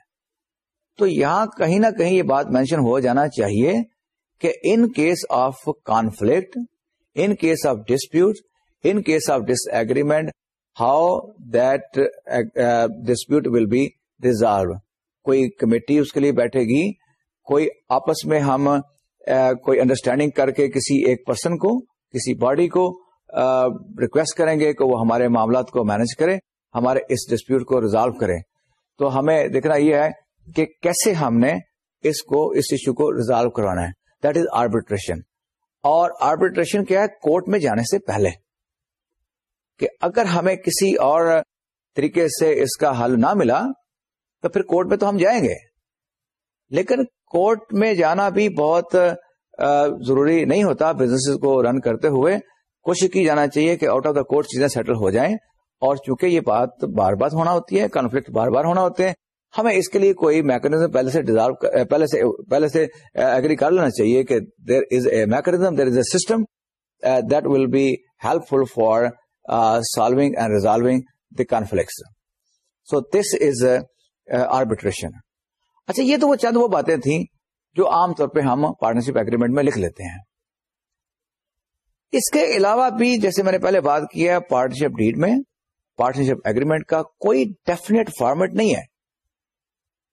تو یہاں کہیں نہ کہیں یہ بات مینشن ہو جانا چاہیے کہ in case of conflict in case of dispute in case of disagreement how that dispute will be resolve کوئی کمیٹی اس کے لیے بیٹھے گی، کوئی آپس میں ہم کوئی انڈرسٹینڈنگ کر کے کسی ایک پرسن کو، کسی باڈی کو ریکویسٹ کریں گے کہ وہ ہمارے معاملات کو مینج کرے، ہمارے اس ڈسپیوٹ کو ریزالو کرے۔ تو ہمیں دیکھنا یہ ہے کہ کیسے ہم نے اس کو، اس ایشو کو ریزالو کروانا ہے۔ دیٹ از آربیٹریشن اور آربیٹریشن کیا ہے؟ کورٹ میں جانے سے پہلے کہ اگر ہمیں کسی اور طریقے سے اس کا حل نہ ملا تو پھر کورٹ میں تو ہم جائیں گے۔ لیکن کورٹ میں جانا بھی بہت ضروری نہیں ہوتا۔ بزنس کو رن کرتے ہوئے کوشش کی جانا چاہیے کہ آؤٹ آف دا کورٹ چیزیں سیٹل ہو جائیں۔ اور چونکہ یہ بات بار بار ہونا ہوتی ہے کانفلکٹ بار بار ہونا ہوتے ہیں ہمیں اس کے لیے کوئی میکنزم پہلے سے پہلے سے پہلے سے اگری کر لینا چاہیے کہ there is a mechanism there is a system that will be helpful for uh, solving and resolving the conflicts. So this is uh, uh, arbitration. اچھا یہ تو وہ چند وہ باتیں تھیں جو عام طور پہ ہم پارٹنرشپ ایگریمنٹ میں لکھ لیتے ہیں اس کے علاوہ بھی جیسے میں نے پہلے بات کیا پارٹنرشپ ڈیڈ میں پارٹنرشپ ایگریمنٹ کا کوئی ڈیفینیٹ فارمیٹ نہیں ہے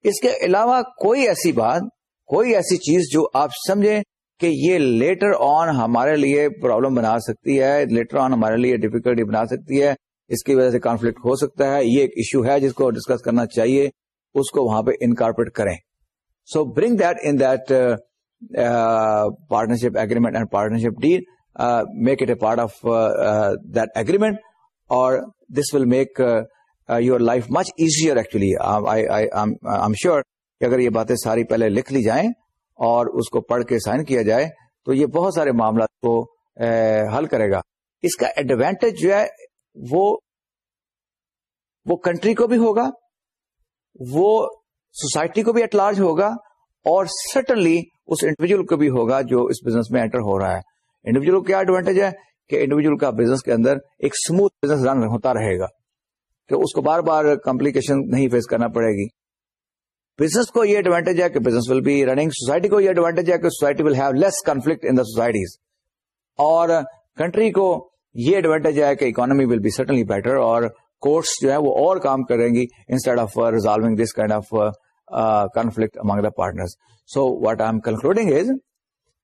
اس کے علاوہ کوئی ایسی بات، کوئی ایسی چیز جو آپ سمجھیں کہ یہ لیٹر آن ہمارے لیے پرابلم بنا سکتی ہے لیٹر آن ہمارے لیے ڈیفیکلٹی بنا سکتی ہے، اس کی وجہ سے کانفلکٹ ہو سکتا ہے، یہ ایک ایشو ہے جس کو ڈسکس کرنا چاہیے، اس کو وہاں پہ انکارپوریٹ کریں۔ So bring that in that partnership agreement and partnership deal make it a part of that agreement اور this will make your life much easier actually I'm sure کہ اگر یہ باتیں ساری پہلے لکھ لی جائیں اور اس کو پڑھ کے سائن کیا جائے تو یہ بہت سارے معاملات کو uh, حل کرے گا۔ اس کا ایڈوانٹیج جو ہے وہ وہ کنٹری کو بھی ہوگا، وہ سوسائٹی کو بھی ایٹ لارج ہوگا اور سٹنلی اس انڈیویجل کو بھی ہوگا جو اس بزنس میں انٹر ہو رہا ہے۔ انڈیویجل کو کیا ایڈوانٹیج ہے کہ انڈیویجل کا بزنس کے اندر ایک اسموتھ بزنس رن ہوتا رہے گا۔ کہ اس کو بار بار کمپلیکیشن نہیں فیس کرنا پڑے گی۔ بزنس کو یہ ایڈوانٹیج ہے کہ business will be running society کو یہ ایڈوانٹیج ہے کہ society will have less conflict in the societies اور کنٹری کو یہ ایڈوانٹیج ہے کہ economy will be certainly better اور کورٹس جو ہے وہ اور کام کریں گی instead of resolving this kind of conflict among the partner so what I am concluding is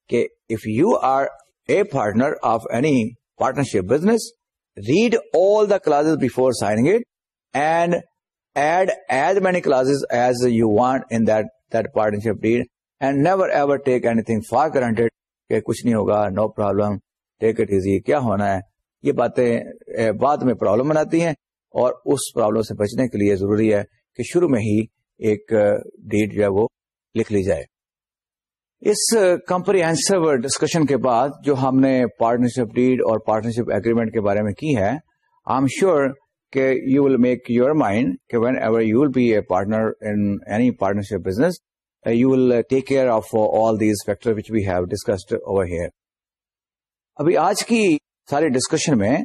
کہ if you are a partner of any partnership business read all the clause before signing it and add as many clauses as you want in that partnership deal and never ever take anything for granted کہ کچھ نہیں ہوگا no problem take it easy کیا ہونا ہے؟ یہ باتیں بعد میں پرابلم بناتی ہیں اور اس پرابلم سے بچنے کے لیے ضروری ہے کہ شروع میں ہی ایک ڈیٹ جو ہے وہ لکھ لی جائے۔ اس کمپریہنسو ڈسکشن کے بعد جو ہم نے پارٹنرشپ ڈیڈ اور پارٹنرشپ اگریمنٹ کے بارے میں کی ہے آئی ایم شیور کہ you will make your mind کہ whenever you will be a partner in any partnership business you will take care of all these factor which we have discussed over here ابھی آج کی ساری ڈسکشن میں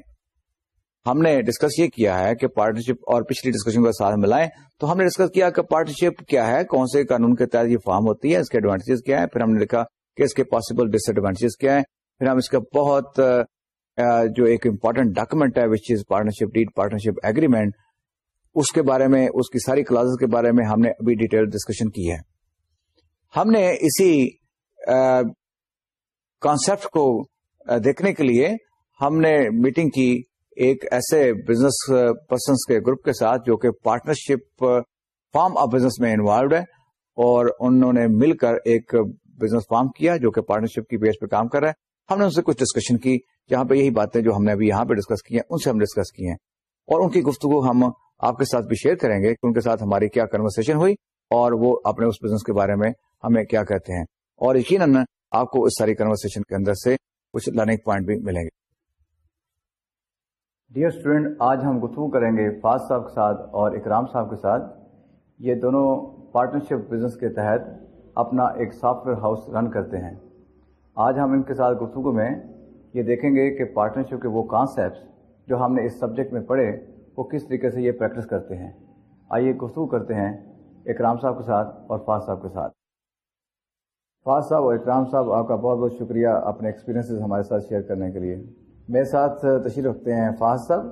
ہم نے ڈسکس یہ کیا ہے کہ پارٹنرشپ اور پچھلی ڈسکشن کو ساتھ ملائیں تو ہم نے ڈسکس کیا کہ پارٹنرشپ کیا ہے، کون سے قانون کے تحت یہ فارم ہوتی ہے، اس کے ایڈوانٹیجز کیا ہے پھر ہم نے لکھا کہ اس کے پاسبل ڈس ایڈوانٹیجز کیا ہے پھر ہم اس کا بہت uh, جو ایک امپورٹنٹ ڈاکومنٹ ہے which is partnership deed partnership agreement اس کے بارے میں، اس کی ساری کلاسز کے بارے میں ہم نے ابھی ڈیٹیل ڈسکشن کی ہے۔ ہم نے اسی کانسپٹ کو دیکھنے کے لیے ہم نے میٹنگ کی ایک ایسے بزنس پرسنس کے گروپ کے ساتھ، جو کہ پارٹنرشپ فارم آف بزنس میں انوالوڈ ہے، اور انہوں نے مل کر ایک بزنس فارم کیا، جو کہ پارٹنرشپ کی بیس پہ کام کر رہا ہے۔ ہم نے ان سے کچھ ڈسکشن کی جہاں پہ یہی باتیں جو ہم نے ابھی یہاں پہ ڈسکس کی ہیں، ان سے ہم ڈسکس کی ہیں۔ اور ان کی گفتگو ہم آپ کے ساتھ بھی شیئر کریں گے کہ ان کے ساتھ ہماری کیا کنورسن ہوئی اور وہ اپنے اس بزنس کے بارے میں ہمیں کیا کہتے ہیں۔ اور یقیناً آپ کو اس ساری کنورسن کے اندر سے کچھ لرننگ پوائنٹ بھی ملیں گے۔ ڈیئر اسٹوڈینٹ آج ہم گفتگو کریں گے فاض صاحب کے ساتھ اور اکرام صاحب کے ساتھ۔ یہ دونوں پارٹنرشپ بزنس کے تحت اپنا ایک سافٹ ویئر ہاؤس رن کرتے ہیں۔ آج ہم ان کے ساتھ گفتگو میں یہ دیکھیں گے کہ پارٹنرشپ کے وہ کانسیپٹس جو ہم نے اس سبجیکٹ میں پڑھے، وہ کس طریقے سے یہ پریکٹس کرتے ہیں؟ آئیے گفتگو کرتے ہیں اکرام صاحب کے ساتھ اور فاض صاحب کے ساتھ۔ فاض صاحب اور اکرام صاحب، آپ کا بہت بہت شکریہ اپنے ایکسپیرینس ہمارے ساتھ شیئر کرنے کے لیے۔ میرے ساتھ تشریف رکھتے ہیں فاض صاحب۔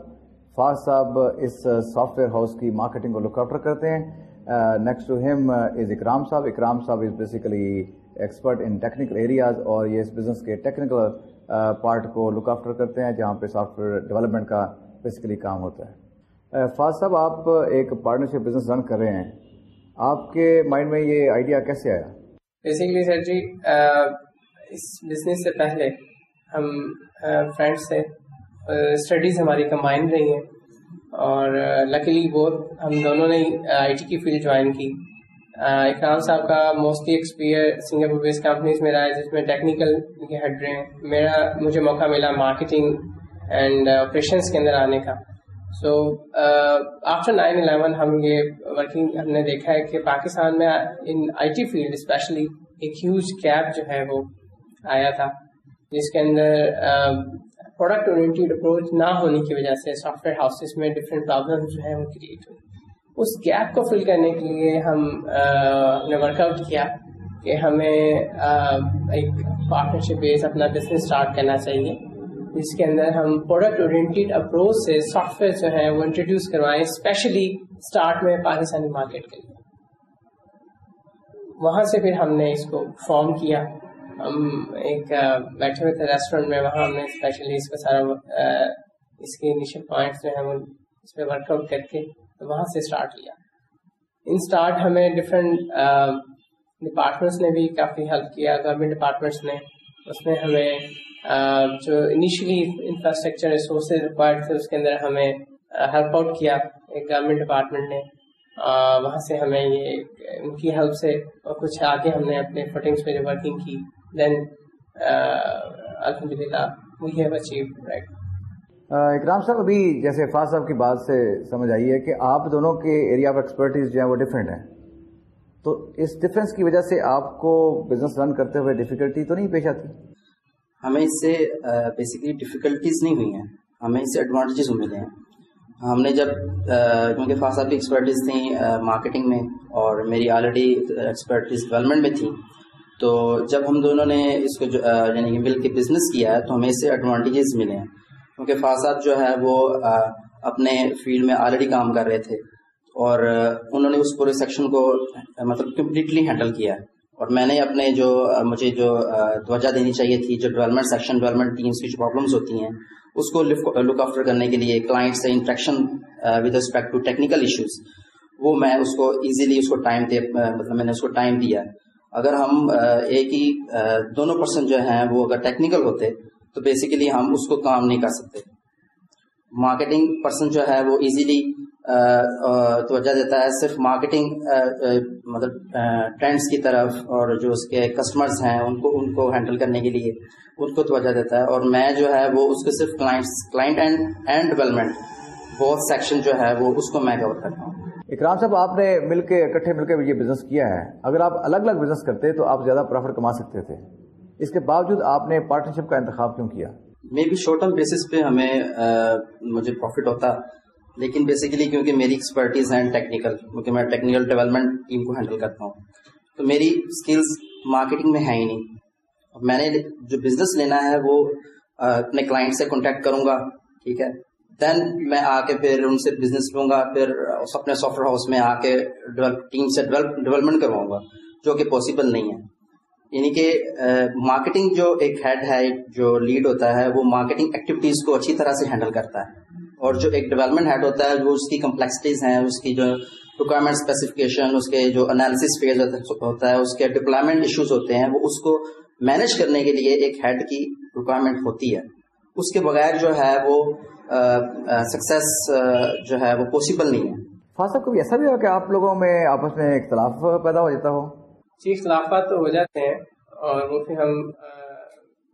فاض صاحب اس سافٹ ویئر ہاؤس کی مارکیٹنگ کو لک آفٹر کرتے ہیں۔ نیکسٹ ٹو ہم از اکرام صاحب۔ اکرام صاحب is basically expert in technical areas اور یہ اس بزنس کے ٹیکنیکل پارٹ uh, کو لک آفٹر کرتے ہیں جہاں پہ سافٹ ویئر ڈیولپمنٹ کا بیسیکلی کام ہوتا ہے۔ uh, فاض صاحب، آپ ایک پارٹنرشپ بزنس رن کر رہے ہیں۔ آپ کے مائنڈ میں یہ آئیڈیا کیسے آیا؟ بیسیکلی سر جی uh, اس بزنس سے پہلے ہم فرینڈس تھے۔ اسٹڈیز ہماری کمبائن رہی ہیں اور لکیلی بہت ہم دونوں نے آئی ٹی کی فیلڈ جوائن کی۔ اکرام صاحب کا mostly experience Singapore base companies میں رہا ہے، جس میں ٹیکنیکل کے ہیڈ رہے ہیں۔ میرا، مجھے موقع ملا مارکیٹنگ اینڈ آپریشنس کے اندر آنے کا۔ سو آفٹر نائن الیون ہم یہ ورکنگ ہم نے دیکھا ہے کہ پاکستان میں in I T field especially ایک ہیوج گیپ جو ہے وہ آیا تھا، جس کے اندر پروڈکٹ اورینٹیڈ اپروچ نہ ہونے کی وجہ سے سافٹ ویئر ہاؤسز میں ڈفرینٹ پرابلم جو ہیں وہ کریٹ ہوئی۔ اس گیپ کو فل کرنے کے لیے ہم نے ورک آؤٹ کیا کہ ہمیں ایک پارٹنرشپ بیس اپنا بزنس اسٹارٹ کرنا چاہیے۔ جس کے اندر ہم پروڈکٹ اورینٹیڈ اپروچ سے سافٹ ویئر جو ہے وہ انٹروڈیوس کروائیں اسپیشلی اسٹارٹ میں پاکستانی مارکیٹ کے لیے۔ وہاں سے پھر ہم نے اس کو فارم کیا۔ ہم ایک بیٹھے ہوئے تھے ریسٹورینٹ میں، وہاں ہم نے اسپیشلی اس کا سارا اس کے انیشل پوائنٹس جو ہیں وہ اس پہ ورک آؤٹ کر کے وہاں سے اسٹارٹ لیا۔ ان اسٹارٹ ہمیں ڈفرینٹ ڈپارٹمنٹس نے بھی کافی ہیلپ کیا گورنمنٹ ڈپارٹمنٹس نے۔ اس میں ہمیں جو انیشلی انفراسٹرکچر ریسورسز ریکوائرڈ تھے، اس کے اندر ہمیں ہیلپ آؤٹ کیا ایک گورنمنٹ ڈپارٹمنٹ نے۔ وہاں سے ہمیں یہ ان کی ہیلپ سے اور کچھ آگے ہم نے اپنے فٹنگس پہ جو ورکنگ کی۔ دین الحمد للہ we have achieve right Ikram صاحب، ابھی جیسے فاض صاحب کی بات سے سمجھ آئی ہے کہ آپ دونوں کے ایریا آف ایکسپرٹیز جو ہیں وہ ڈفرینٹ ہیں۔ تو اس ڈفرینس کی وجہ سے آپ کو بزنس رن کرتے ہوئے ڈیفیکلٹی تو نہیں پیش آتی؟ ہمیں اس سے بیسکلی ڈیفیکلٹیز نہیں ہوئی ہیں۔ ہمیں اس سے ایڈوانٹیجز ملے ہیں۔ ہم نے جب کیونکہ فاض صاحب کی ایکسپرٹیز تھیں مارکیٹنگ میں اور میری آلریڈی ایکسپرٹیز ڈیولپمنٹ میں تھیں تو جب ہم دونوں نے اس کو یعنی کہ مل کے بزنس کیا ہے، تو ہمیں اس سے ایڈوانٹیجز ملے ہیں۔ کیونکہ فاسد جو ہے وہ اپنے فیلڈ میں آلریڈی کام کر رہے تھے۔ اور انہوں نے اس پورے سیکشن کو مطلب کمپلیٹلی ہینڈل کیا۔ اور میں نے اپنے جو، مجھے جو توجہ دینی چاہیے تھی، جو ڈیولپمنٹ سیکشن ڈیولپمنٹ ٹیمس کی جو پرابلمس ہوتی ہیں، اس کو لک آفٹر کرنے کے لیے کلائنٹ سے interaction with respect to technical issues وہ میں اس کو ایزیلی اس کو ٹائم دے مطلب میں نے اس کو ٹائم دیا۔ اگر ہم ایک ہی دونوں پرسن جو ہیں وہ اگر ٹیکنیکل ہوتے تو بیسیکلی ہم اس کو کام نہیں کر سکتے۔ مارکیٹنگ پرسن جو ہے وہ ایزیلی توجہ دیتا ہے۔ صرف مارکیٹنگ مطلب ٹرینڈس کی طرف اور جو اس کے کسٹمرز ہیں، ان کو ان کو ہینڈل کرنے کے لیے ان کو توجہ دیتا ہے۔ اور میں جو ہے وہ اس کے صرف clients client end and development بہت سیکشن جو ہے وہ اس کو میں کور کرتا ہوں۔ اکرام صاحب، آپ نے مل کے، اکٹھے مل کے یہ بزنس کیا ہے۔ اگر آپ الگ الگ بزنس کرتے تو آپ زیادہ پروفٹ کما سکتے تھے۔ اس کے باوجود آپ نے پارٹنرشپ کا انتخاب کیوں کیا؟ Maybe short term basis پہ ہمیں مجھے پروفٹ ہوتا، لیکن بیسیکلی کیونکہ میری ایکسپرٹیز ہیں ٹیکنیکل کیونکہ میں ٹیکنیکل ڈیولپمنٹ ٹیم کو ہینڈل کرتا ہوں۔ تو میری اسکلس مارکیٹنگ میں ہے ہی نہیں۔ میں نے جو بزنس لینا ہے وہ اپنے کلائنٹ سے کانٹیکٹ کروں گا، ٹھیک ہے؟ دین میں آ کے پھر ان سے بزنس لوں گا، پھر اپنے سافٹ ویئر ہاؤس میں آ کے ٹیم سے ڈیولپمنٹ کرواؤں گا، جو کہ پاسبل نہیں ہے۔ یعنی کہ مارکیٹنگ جو ایک ہیڈ ہے، جو لیڈ ہوتا ہے، وہ مارکیٹنگ ایکٹیویٹیز کو اچھی طرح سے ہینڈل کرتا ہے۔ اور جو ایک ڈیولپمنٹ ہیڈ ہوتا ہے، وہ اس کی کمپلیکسٹیز ہیں، اس کی جو ریکوائرمنٹ اسپیسیفکیشن اس کے جو انالیس فیز ہوتا ہے اس کے ڈپلائمنٹ ایشوز ہوتے ہیں، وہ اس کو مینج کرنے کے لیے ایک ہیڈ کی ریکوائرمنٹ ہوتی ہے۔ اس کے بغیر جو ہے، وہ سکسیس جو ہے، وہ پاسبل نہیں ہے۔ فاصل کبھی ایسا بھی ہو کہ آپ لوگوں میں آپس میں اختلاف پیدا ہو جاتا ہو؟ جی اختلافات تو ہو جاتے ہیں اور وہ پھر ہم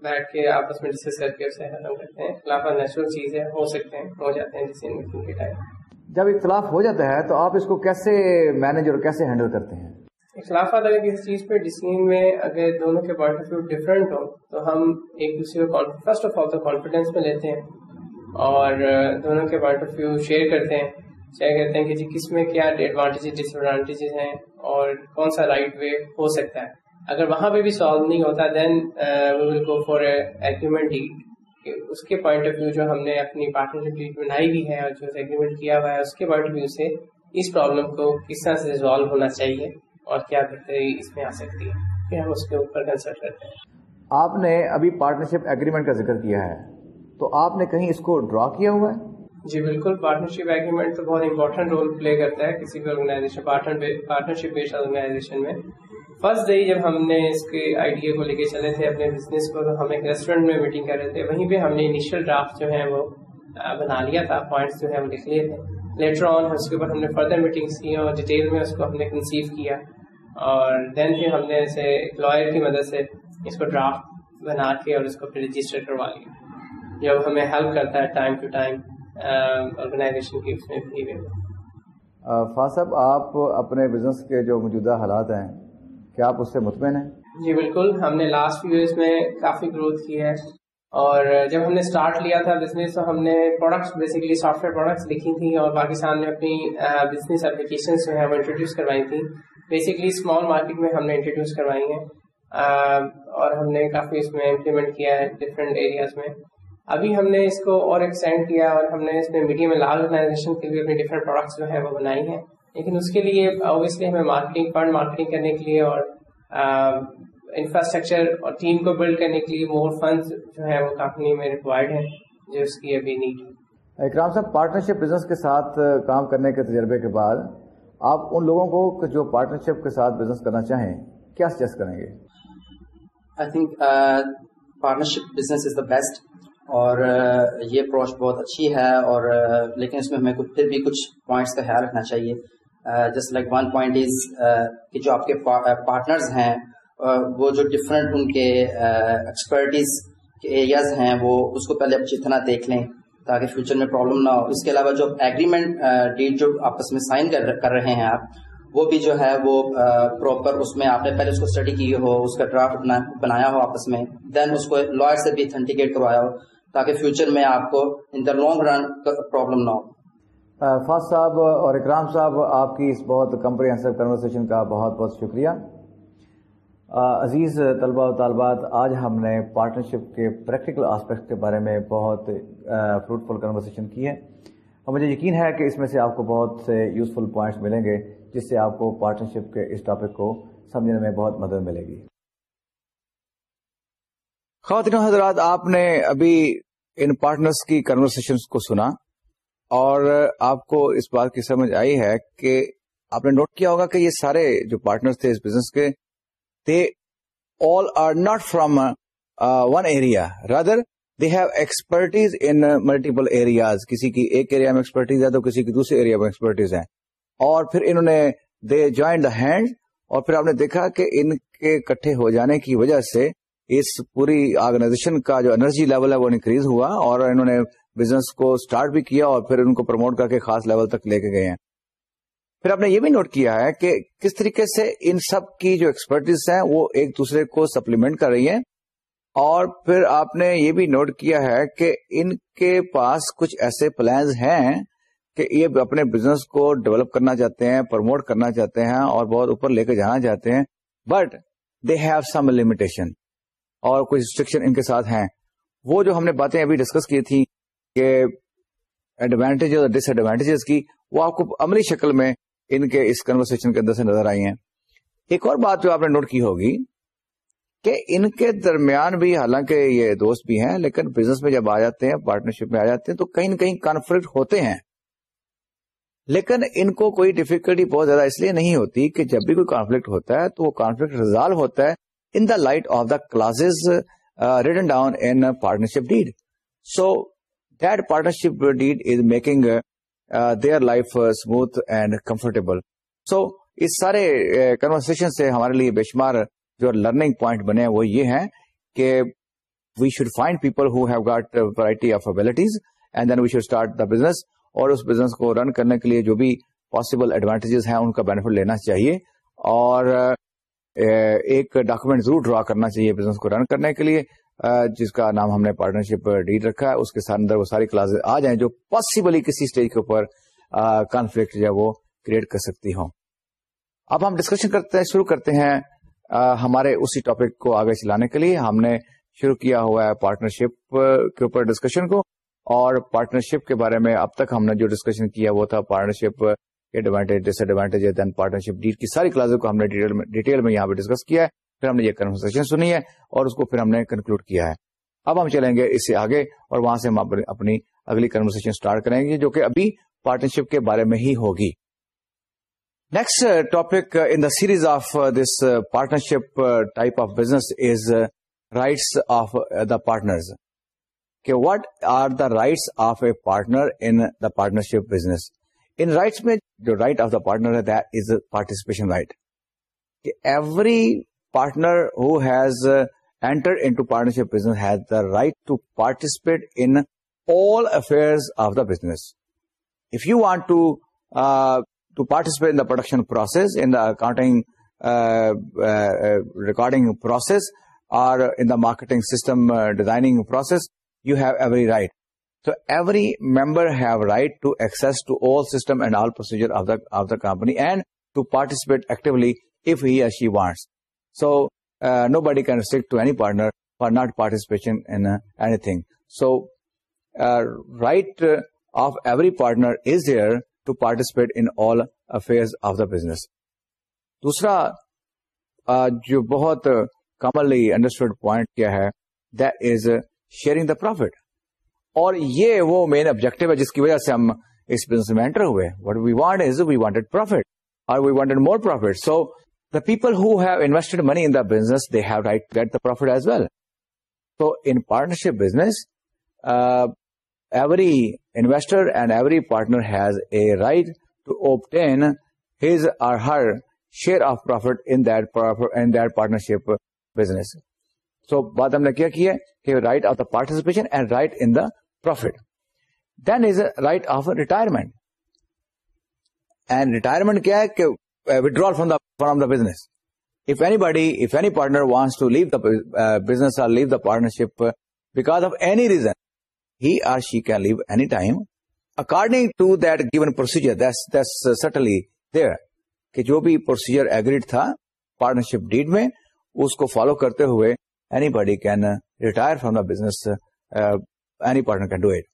بیٹھ کے آپس میں ڈسکس کر کے اسے ختم کرتے ہیں۔ اختلافات نیچرل چیز ہے ہو سکتے ہیں ہو جاتے ہیں جس میٹنگ کے ٹائم جب اختلاف ہو جاتا ہے تو آپ اس کو کیسے مینج اور کیسے ہینڈل کرتے ہیں؟ اختلافات اگر کسی چیز پہ ڈسیزن میں اگر دونوں کے پوائنٹ آف ویو ڈفرینٹ ہو تو ہم ایک دوسرے کو فرسٹ آف آل تو کانفیڈینس میں لیتے ہیں اور دونوں کے پوائنٹ آف ویو شیئر کرتے ہیں۔ شیئر کرتے ہیں کہ جی کس میں کیا ایڈوانٹیجز ڈس ایڈوانٹیجز ہیں اور کون سا رائٹ وے ہو سکتا ہے اگر وہاں پہ بھی سالو نہیں ہوتا then we will go for agreement deed اس کے پوائنٹ آف ویو جو ہم نے اپنی پارٹنرشپ ڈیٹ بنائی ہوئی ہے اور جو ایگریمنٹ کیا ہوا ہے اس کے پوائنٹ آف ویو سے اس پرابلم کو کس طرح سے ریزالو ہونا چاہیے اور کیا بہتری اس میں آ سکتی ہے پھر ہم اس کے اوپر کنسلٹ کرتے ہیں آپ نے ابھی پارٹنرشپ ایگریمنٹ کا ذکر کیا ہے تو آپ نے کہیں اس کو ڈرا کیا ہوا ہے جی بالکل پارٹنرشپ ایگریمنٹ تو بہت امپورٹنٹ رول پلے کرتا ہے کسی بھی آرگنائزیشن پارٹنرشپ بیسڈ آرگنائزیشن میں۔ فرسٹ ڈے جب ہم نے اس کے آئیڈیا کو لے کے چلے تھے اپنے بزنس کو، تو ہم ایک ریسٹورینٹ میں میٹنگ کر رہے تھے۔ وہیں پہ ہم نے انیشیل ڈرافٹ جو ہے وہ بنا لیا تھا پوائنٹس جو ہے وہ لکھ لیے تھے۔ لیٹر آن اس کے اوپر ہم نے فردر میٹنگس کی اور ڈیٹیل میں اس کو ہم نے کنسیو کیا۔ اور دین پھر ہم نے اسے ایک لائر کی مدد سے اس کو ڈرافٹ بنا کے اور اس کو پھر رجسٹر کروا لیا۔ جب ہمیں ہیلپ کرتا ہے ٹائم ٹو ٹائم آرگنائزیشن کی اس میں صاحب آپ اپنے بزنس کے جو موجودہ حالات ہیں کیا آپ اس سے مطمئن ہیں؟ جی بالکل۔ ہم نے لاسٹ فیو ایئرس میں کافی گروتھ کی ہے۔ اور جب ہم نے اسٹارٹ لیا تھا بزنس تو ہم نے products basically software products لکھی تھیں اور پاکستان میں اپنی بزنس اپلیکیشنس جو ہیں وہ انٹروڈیوس کروائی تھیں۔ بیسکلی اسمال مارکیٹ میں ہم نے انٹروڈیوس کروائی ہیں۔ اور ہم نے کافی اس میں امپلیمنٹ کیا ہے ڈفرینٹ ایریاز میں۔ ابھی ہم نے اس کو اور ایکسٹینڈ کیا اور ہم نے اس میں میڈیم اینڈ لارج آرگنائزیشن کے لیے اپنی ڈفرینٹ پروڈکٹس جو ہے وہ بنائی ہیں۔ لیکن اس کے لیے اوبیسلی ہمیں مارکیٹنگ فنڈ مارکیٹنگ کرنے کے لیے اور انفراسٹرکچر اور ٹیم کو بلڈ کرنے کے لیے مور فنڈ جو ہے وہ کمپنی میں ریکوائرڈ ہے جو اس کی ابھی نیڈ اکرام صاحب پارٹنرشپ بزنس کے ساتھ کام کرنے کے تجربے کے بعد آپ ان لوگوں کو جو پارٹنرشپ کے ساتھ بزنس کرنا چاہیں کیا سجیسٹ کریں گے؟ I think partnership business is the best اور یہ اپروچ بہت اچھی ہے اور لیکن اس میں ہمیں پھر بھی کچھ پوائنٹس کا خیال رکھنا چاہیے۔ Just like one point is کہ جو آپ کے پارٹنرز ہیں وہ جو ڈفرینٹ ان کے ایکسپرٹیز کے ایریاز ہیں، وہ اس کو پہلے اچھی طرح دیکھ لیں تاکہ فیوچر میں پرابلم نہ ہو۔ اس کے علاوہ جو ایگریمنٹ ڈیٹ جو آپس میں سائن کر رہے ہیں آپ، وہ بھی جو ہے، وہ پراپر اس میں آپ نے پہلے اس کو اسٹڈی کی ہو، اس کا ڈرافٹ بنایا ہو آپس میں دین اس کو لائر سے بھی اتھینٹیکیٹ کروایا ہو۔ تاکہ فیوچر میں آپ کو in the long run problem نہ ہو۔ فاس صاحب اور اکرام صاحب آپ کی اس بہت کمپریہنسو کنورسیشن کا بہت بہت شکریہ۔ عزیز طلبہ و طالبات آج ہم نے پارٹنرشپ کے پریکٹیکل آسپیکٹ کے بارے میں بہت فروٹفل کنورسیشن کی ہے۔ اور مجھے یقین ہے کہ اس میں سے آپ کو بہت سے یوزفل پوائنٹس ملیں گے جس سے آپ کو پارٹنرشپ کے اس ٹاپک کو سمجھنے میں بہت مدد ملے گی۔ خواتین حضرات آپ نے ابھی ان پارٹنرس کی کنورسیشن کو سنا اور آپ کو اس بات کی سمجھ آئی ہے کہ آپ نے نوٹ کیا ہوگا کہ یہ سارے جو پارٹنر تھے اس بزنس کے they all are not from one area rather they have expertise in multiple areas کسی کی ایک ایریا میں ایکسپرٹیز ہے تو کسی کی دوسرے ایریا میں ایکسپرٹیز ہے۔ اور پھر انہوں نے دے جوائن دا ہینڈ اور پھر آپ نے دیکھا کہ ان کے کٹھے ہو جانے کی وجہ سے اس پوری آرگنائزیشن کا جو انرجی لیول ہے وہ انکریز ہوا اور انہوں نے بزنس کو اسٹارٹ بھی کیا اور پھر ان کو پروموٹ کر کے خاص لیول تک لے کے گئے ہیں۔ پھر آپ نے یہ بھی نوٹ کیا ہے کہ کس طریقے سے ان سب کی جو ایکسپرٹیز ہیں وہ ایک دوسرے کو سپلیمنٹ کر رہی ہیں۔ اور پھر آپ نے یہ بھی نوٹ کیا ہے کہ ان کے پاس کچھ ایسے پلانز ہیں کہ یہ اپنے بزنس کو ڈیولپ کرنا چاہتے ہیں پروموٹ کرنا چاہتے ہیں اور بہت اوپر لے کے جانا چاہتے ہیں۔ But they have some limitation اور کچھ ریسٹرکشن ان کے ساتھ ہیں۔ وہ جو ہم نے باتیں ابھی ڈسکس کی تھی کہ ایڈوانٹیج اور ڈس ایڈوانٹیجز کی، وہ آپ کو عملی شکل میں ان کے اس کنورسن کے اندر سے نظر آئی ہیں۔ ایک اور بات جو آپ نے نوٹ کی ہوگی کہ ان کے درمیان بھی حالانکہ یہ دوست بھی ہیں، لیکن بزنس میں جب آ جاتے ہیں پارٹنرشپ میں آ جاتے ہیں، تو کہیں نہ کہیں کانفلکٹ ہوتے ہیں۔ لیکن ان کو کوئی ڈفیکلٹی بہت زیادہ اس لیے نہیں ہوتی کہ جب بھی کوئی کانفلکٹ ہوتا ہے تو وہ کانفلکٹ ریزالو ہوتا ہے۔ In the light of the clauses written down in partnership deed so that partnership deed is making their life smooth and comfortable so اس سارے کنورسن سے ہمارے لیے بے شمار جو لرننگ پوائنٹ بنے وہ یہ ہیں کہ we should find people who have got variety of abilities and then we should start the business اور اس بزنس کو رن کرنے کے لیے جو بھی پاسبل ایڈوانٹیجز ہیں ان کا بینیفٹ لینا چاہیے اور ایک ڈاکومنٹ ضرور ڈرا کرنا چاہیے بزنس کو رن کرنے کے لیے جس کا نام ہم نے پارٹنرشپ ڈیل رکھا ہے، اس کے ساتھ اندر وہ ساری کلاسز آ جائیں جو پاسبلی کسی اسٹیج کے اوپر کانفلکٹ جو وہ کریٹ کر سکتی ہوں۔ اب ہم ڈسکشن کرتے ہیں، شروع کرتے ہیں ہمارے اسی ٹاپک کو آگے چلانے کے لیے۔ ہم نے شروع کیا ہوا ہے پارٹنرشپ کے اوپر ڈسکشن کو اور پارٹنرشپ کے بارے میں اب تک ہم نے جو ڈسکشن کیا وہ تھا partnership advantage disadvantage then partnership deal کی ساری کلاسز کو ہم نے ڈیٹیل میں یہاں پہ ڈسکس کیا ہے۔ پھر ہم نے یہ کنورسن سنی ہے اور اس کو پھر ہم نے کنکلوڈ کیا ہے۔ اب ہم چلیں گے اس سے آگے اور وہاں سے ہم اپنی اگلی کنورسن اسٹارٹ کریں گے جو کہ ابھی پارٹنرشپ کے بارے میں ہی ہوگی۔ Next topic in the series of this partnership type of business is rights of the partners کہ what are the rights of a partner in the partnership business in rights میں جو رائٹ آف دا پارٹنر ہے از پارٹیسپیشن رائٹ کہ every partner who has enter into partnership business has the right to participate in all affair of the business if you want to to participate in the production process in the accounting recording process or in the marketing system uh, designing process, you have every right. So every member have right to access to all system and all procedure of the of the company and to participate actively if he or she wants. So uh, nobody can restrict to any partner for not participation in uh, anything. So uh, right uh, of every partner is there to participate in all affairs of the business. دوسرا uh, جو بہت کامنلی انڈرسٹوڈ پوائنٹ کیا ہے that is sharing the profit یہ وہ مین آبجیکٹو ہے جس کی وجہ سے ہم اس بزنس میں اینٹر ہوئے people who have invested money in business right to obtain share of profit انفٹ partnership business so بات ہم نے کیا کی ہے کہ right of the participation and right in the profit. Then is a right of retirement. And retirement kya hai ki withdrawal from the business. If any partner wants to leave the uh, business or leave the partnership uh, because of any reason, he or she can leave any time. According to that given procedure, that's uh, certainly there. کہ جو بھی پروسیجر ایگریڈ تھا پارٹنرشپ ڈیڈ میں اس کو فالو کرتے ہوئے anybody can retire from the business any partner can do it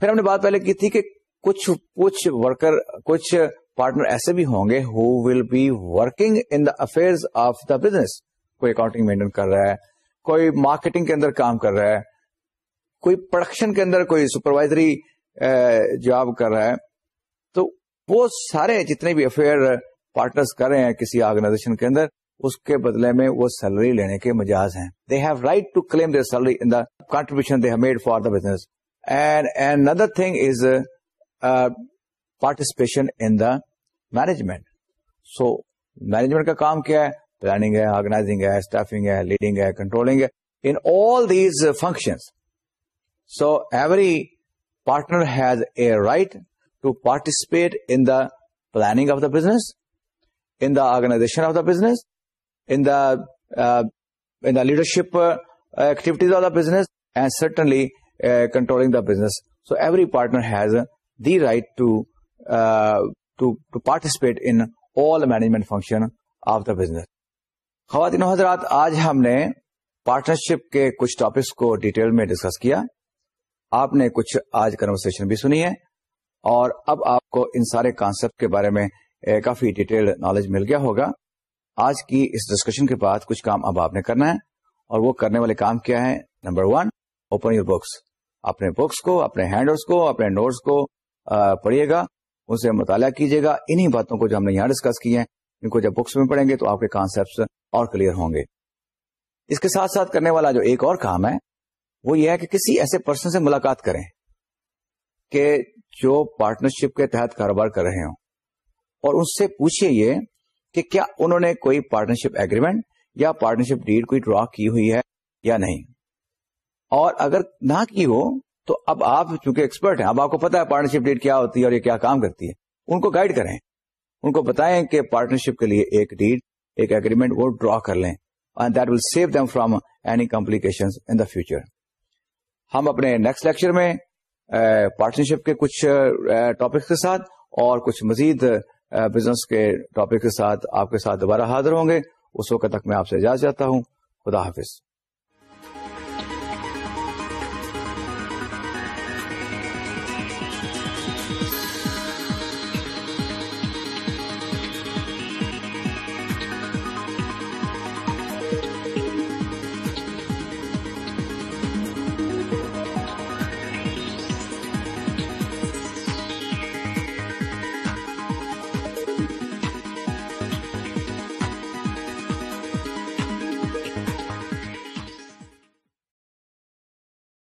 پھر ہم نے بات پہلے کی تھی کہ کچھ کچھ ورکر کچھ پارٹنر ایسے بھی ہوں گے who will be working in the affair of the business کوئی اکاؤنٹنگ مینٹین کر رہا ہے، کوئی مارکیٹنگ کے اندر کام کر رہا ہے، کوئی پروڈکشن کے اندر کوئی سپروائزری جاب eh, کر رہا ہے. تو وہ سارے جتنے بھی افیئر پارٹنر کر رہے ہیں کسی آرگنائزیشن کے اندر اس کے بدلے میں وہ سیلری لینے کے مجاز ہیں۔ They have right to claim their salary in the contribution they made for the business another thing is participation in the management so management کا کام کیا ہے؟ پلاننگ ہے آرگنائزنگ ہے اسٹافنگ ہے لیڈنگ ہے کنٹرولنگ ہے۔ In all these function so every partner has a right to participate in the planning of the business in the organization of the business in the leadership activities of the business and certainly controlling the business so every partner has the right to to participate in all management function of the business خواتین حضرات، آج ہم نے پارٹنرشپ کے کچھ ٹاپکس کو ڈیٹیل میں ڈسکس کیا۔ آپ نے کچھ آج کنورسن بھی سنی ہے۔ اور اب آپ کو ان سارے کانسپٹ کے بارے میں uh, کافی ڈیٹیل نالج مل گیا ہوگا۔ آج کی اس ڈسکشن کے بعد کچھ کام اب آپ نے کرنا ہے اور وہ کرنے والے کام کیا ہے number one open your books اپنے بکس کو، اپنے ہینڈلس کو، اپنے نوٹس کو پڑھیے گا۔ اسے مطالعہ کیجیے گا۔ انہیں باتوں کو جو ہم نے یہاں ڈسکس کی ہیں، ان کو جب بکس میں پڑھیں گے تو آپ کے کانسپٹ اور کلیئر ہوں گے۔ اس کے ساتھ ساتھ کرنے والا جو ایک اور کام ہے، وہ یہ ہے کہ کسی ایسے پرسن سے ملاقات کریں کہ جو پارٹنرشپ کے تحت کاروبار کر رہے ہوں۔ اور ان سے پوچھئے یہ کہ کیا انہوں نے کوئی پارٹنرشپ ایگریمنٹ یا پارٹنرشپ ڈیڈ کوئی ڈرا کی ہوئی ہے یا نہیں؟ اور اگر نہ کی ہو، تو اب آپ چونکہ ایکسپرٹ ہیں، اب آپ کو پتا ہے پارٹنرشپ ڈیٹ کیا ہوتی ہے اور یہ کیا کام کرتی ہے، ان کو گائڈ کریں۔ ان کو بتائیں کہ پارٹنرشپ کے لیے ایک ڈیٹ ایک اگریمنٹ وہ ڈرا کر لیں and that will save them from any complication in the future ہم اپنے نیکسٹ لیکچر میں پارٹنرشپ کے کچھ ٹاپکس کے ساتھ اور کچھ مزید بزنس کے ٹاپک کے ساتھ آپ کے ساتھ دوبارہ حاضر ہوں گے۔ اس وقت تک میں آپ سے اجازت چاہتا ہوں۔ خدا حافظ۔